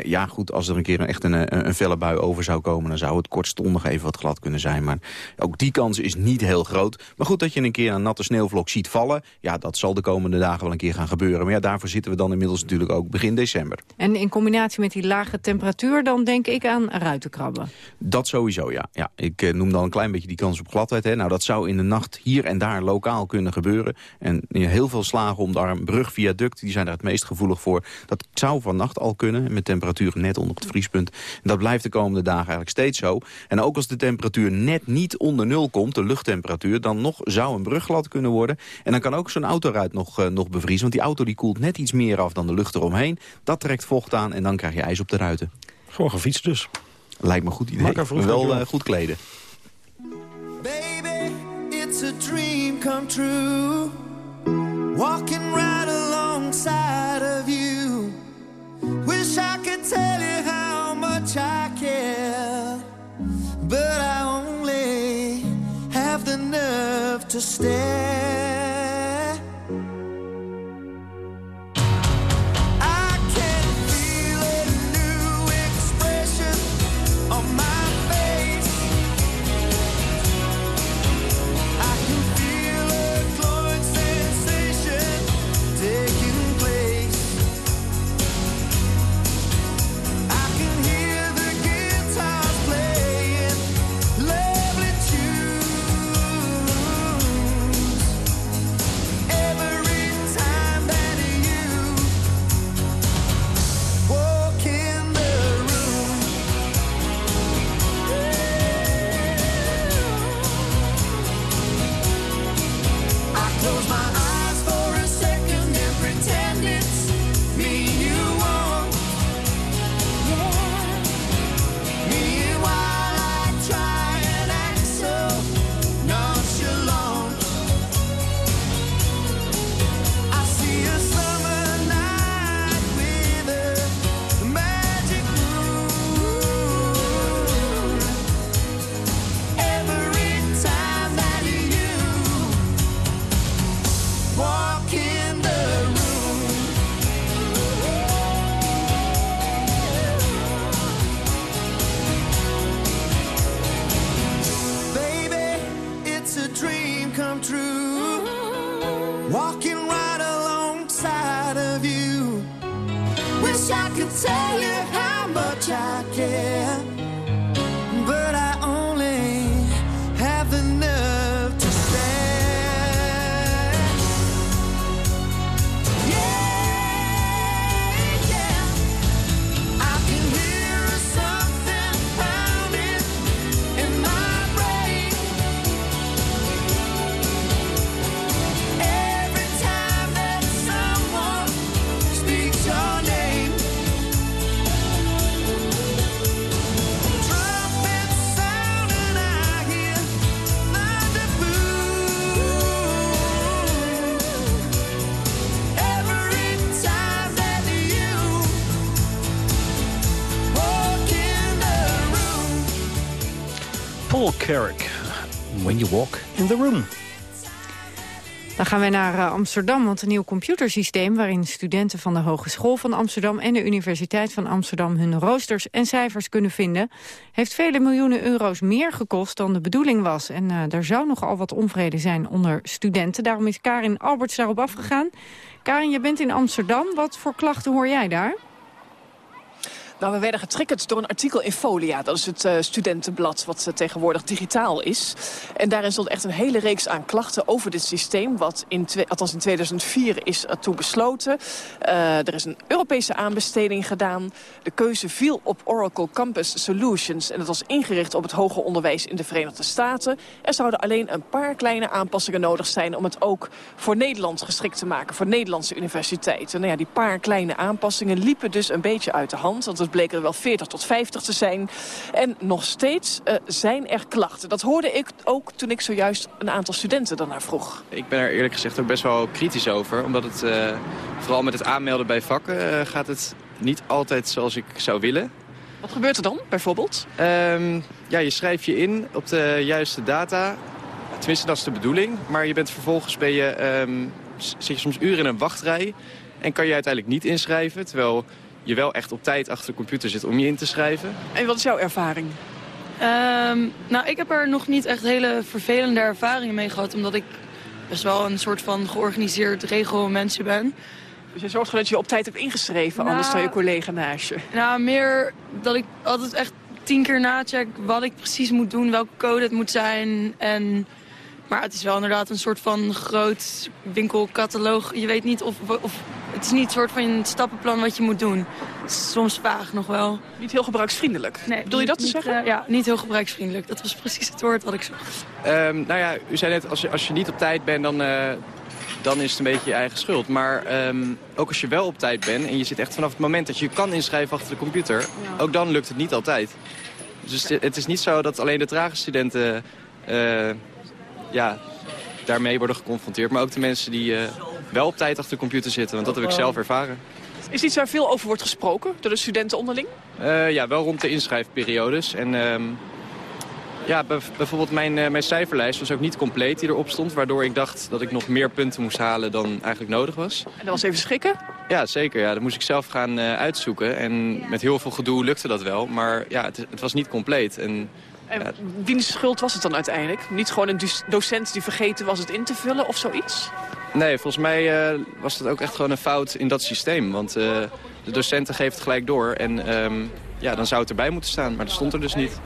ja, goed, als er een keer een, echt een, een, een felle bui over zou komen... dan zou het kortstondig even wat glad kunnen zijn. Maar ook die kans is niet heel groot. Maar goed, dat je een keer een natte sneeuwvlok ziet vallen... ja, dat zal de komende dagen wel een keer gaan gebeuren. Maar ja, daarvoor zitten we dan inmiddels natuurlijk ook begin december. En in combinatie met die lage temperatuur... dan denk ik aan ruitenkrabben. Dat sowieso, ja. ja ik eh, noem dan een klein beetje die kans op gladheid. Hè. Nou, dat zou in de nacht hier en daar lokaal kunnen gebeuren. En heel veel slagen om daar een brug, viaduct... die zijn er het meest gevoelig voor. Dat zou vannacht al kunnen, met temperaturen net onder het vriespunt. En dat blijft de komende dagen eigenlijk steeds zo. En ook als de temperatuur net niet onder nul komt de luchttemperatuur... dan nog zou een brug glad kunnen worden. En dan kan ook zo'n autoruit nog, uh, nog bevriezen. Want die auto die koelt net iets meer af dan de lucht eromheen. Dat trekt vocht aan en dan krijg je ijs op de ruiten. Gewoon gefietst dus. Lijkt me een goed idee. Maar wel uh, goed kleden. Baby, it's a dream come true. Walking right alongside of you. Wish I could tell you how much I care. But I have the nerve to stare. Carrick, When You Walk in the Room. Dan gaan wij naar eh, Amsterdam, want een nieuw computersysteem... waarin studenten van de Hogeschool van Amsterdam en de Universiteit van Amsterdam... hun roosters en cijfers kunnen vinden... heeft vele miljoenen euro's meer gekost dan de bedoeling was. En uh, er zou nogal wat onvrede zijn onder studenten. Daarom is Karin Alberts daarop afgegaan. Karin, je bent in Amsterdam. Wat voor klachten hoor jij daar? Nou, we werden getriggerd door een artikel in Folia. Dat is het uh, studentenblad wat uh, tegenwoordig digitaal is. En daarin stond echt een hele reeks aan klachten over dit systeem... wat in althans in 2004 is toen besloten. er is een Europese aanbesteding gedaan. De keuze viel op Oracle Campus Solutions. En dat was ingericht op het hoger onderwijs in de Verenigde Staten. Er zouden alleen een paar kleine aanpassingen nodig zijn... om het ook voor Nederland geschikt te maken, voor Nederlandse universiteiten. Nou ja, die paar kleine aanpassingen liepen dus een beetje uit de hand... want het bleken er wel 40 tot 50 te zijn. En nog steeds uh, zijn er klachten. Dat hoorde ik ook toen ik zojuist een aantal studenten daarnaar vroeg. Ik ben er eerlijk gezegd ook best wel kritisch over. Omdat het uh, vooral met het aanmelden bij vakken uh, gaat het niet altijd zoals ik zou willen. Wat gebeurt er dan bijvoorbeeld? Um, ja, je schrijft je in op de juiste data. Tenminste, dat is de bedoeling. Maar je bent vervolgens ben je, um, zit je soms uren in een wachtrij... en kan je uiteindelijk niet inschrijven. Terwijl je wel echt op tijd achter de computer zit om je in te schrijven. En wat is jouw ervaring? Um, nou, ik heb er nog niet echt hele vervelende ervaringen mee gehad... omdat ik best wel een soort van georganiseerd regelmensje ben. Dus je zorgt gewoon dat je op tijd hebt ingeschreven, nou, anders dan je collega naast je. Nou, meer dat ik altijd echt tien keer nacheck wat ik precies moet doen, welke code het moet zijn. En, maar het is wel inderdaad een soort van groot winkelcataloog. Je weet niet of, of het is niet een soort van stappenplan wat je moet doen. Het is soms vaag nog wel. Niet heel gebruiksvriendelijk? Nee. Bedoel je dat te niet, zeggen? Uh, ja, niet heel gebruiksvriendelijk. Dat was [LAUGHS] precies het woord wat ik zocht. Um, nou ja, u zei net, als je, als je niet op tijd bent, dan, uh, dan is het een beetje je eigen schuld. Maar um, ook als je wel op tijd bent en je zit echt vanaf het moment dat je kan inschrijven achter de computer... Ja. ook dan lukt het niet altijd. Dus het is niet zo dat alleen de trage studenten uh, ja, daarmee worden geconfronteerd. Maar ook de mensen die wel op tijd achter de computer zitten. Want dat heb ik zelf ervaren. Is iets waar veel over wordt gesproken door de studenten onderling? Uh, ja, wel rond de inschrijfperiodes. En uh, ja, bijvoorbeeld mijn, uh, mijn cijferlijst was ook niet compleet die erop stond. Waardoor ik dacht dat ik nog meer punten moest halen dan eigenlijk nodig was. En dat was even schrikken? Ja, zeker. Ja. Dat moest ik zelf gaan uh, uitzoeken. En met heel veel gedoe lukte dat wel. Maar ja, het, het was niet compleet. En, en wiens schuld was het dan uiteindelijk? Niet gewoon een docent die vergeten was het in te vullen of zoiets? Nee, volgens mij uh, was dat ook echt gewoon een fout in dat systeem. Want uh, de docenten geven het gelijk door. En um, ja, dan zou het erbij moeten staan, maar dat stond er dus niet.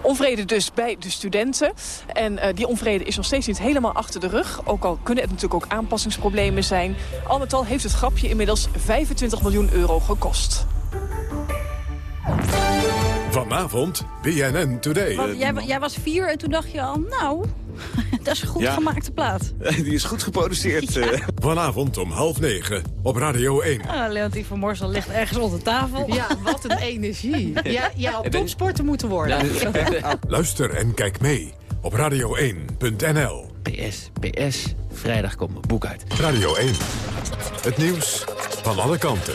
Onvrede dus bij de studenten. En uh, die onvrede is nog steeds niet helemaal achter de rug. Ook al kunnen het natuurlijk ook aanpassingsproblemen zijn. Al met al heeft het grapje inmiddels 25 miljoen euro gekost. Vanavond, BNN Today. Want jij, jij, was vier en toen dacht je al, nou, [LAUGHS] dat is een goed ja. gemaakte plaat. [LAUGHS] Die is goed geproduceerd. Ja. Vanavond om half negen op Radio 1. Ah, Leontien van Morsel ligt ergens onder tafel. Ja, wat een energie. [LAUGHS] Ja, ja op topsporter moeten worden. Ja. Luister en kijk mee op radio1.nl. PS, PS, vrijdag komt mijn boek uit. Radio 1, het nieuws van alle kanten.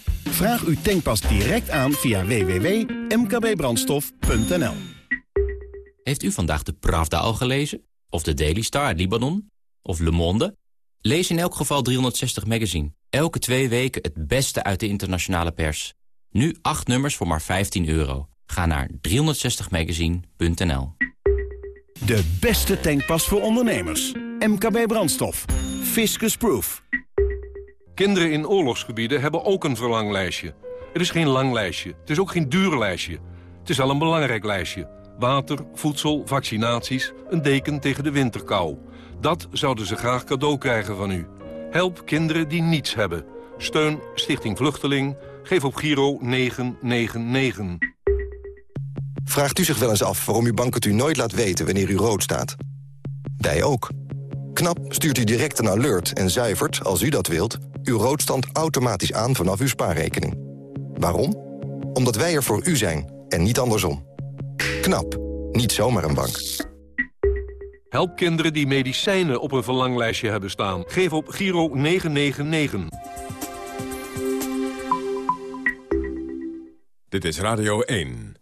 Vraag uw tankpas direct aan via www.mkbbrandstof.nl Heeft u vandaag de Pravda al gelezen? Of de Daily Star uit Libanon? Of Le Monde? Lees in elk geval 360 Magazine. Elke twee weken het beste uit de internationale pers. Nu acht nummers voor maar 15 euro. Ga naar 360magazine.nl De beste tankpas voor ondernemers. MKB Brandstof. Fiscus Proof. Kinderen in oorlogsgebieden hebben ook een verlanglijstje. Het is geen lang lijstje. Het is ook geen duur lijstje. Het is al een belangrijk lijstje. Water, voedsel, vaccinaties, een deken tegen de winterkou. Dat zouden ze graag cadeau krijgen van u. Help kinderen die niets hebben. Steun Stichting Vluchteling. Geef op Giro 999. Vraagt u zich wel eens af waarom uw bank het u nooit laat weten wanneer u rood staat? Wij ook. KNAP stuurt u direct een alert en zuivert, als u dat wilt... uw roodstand automatisch aan vanaf uw spaarrekening. Waarom? Omdat wij er voor u zijn en niet andersom. KNAP. Niet zomaar een bank. Help kinderen die medicijnen op een verlanglijstje hebben staan. Geef op Giro 999. Dit is Radio 1.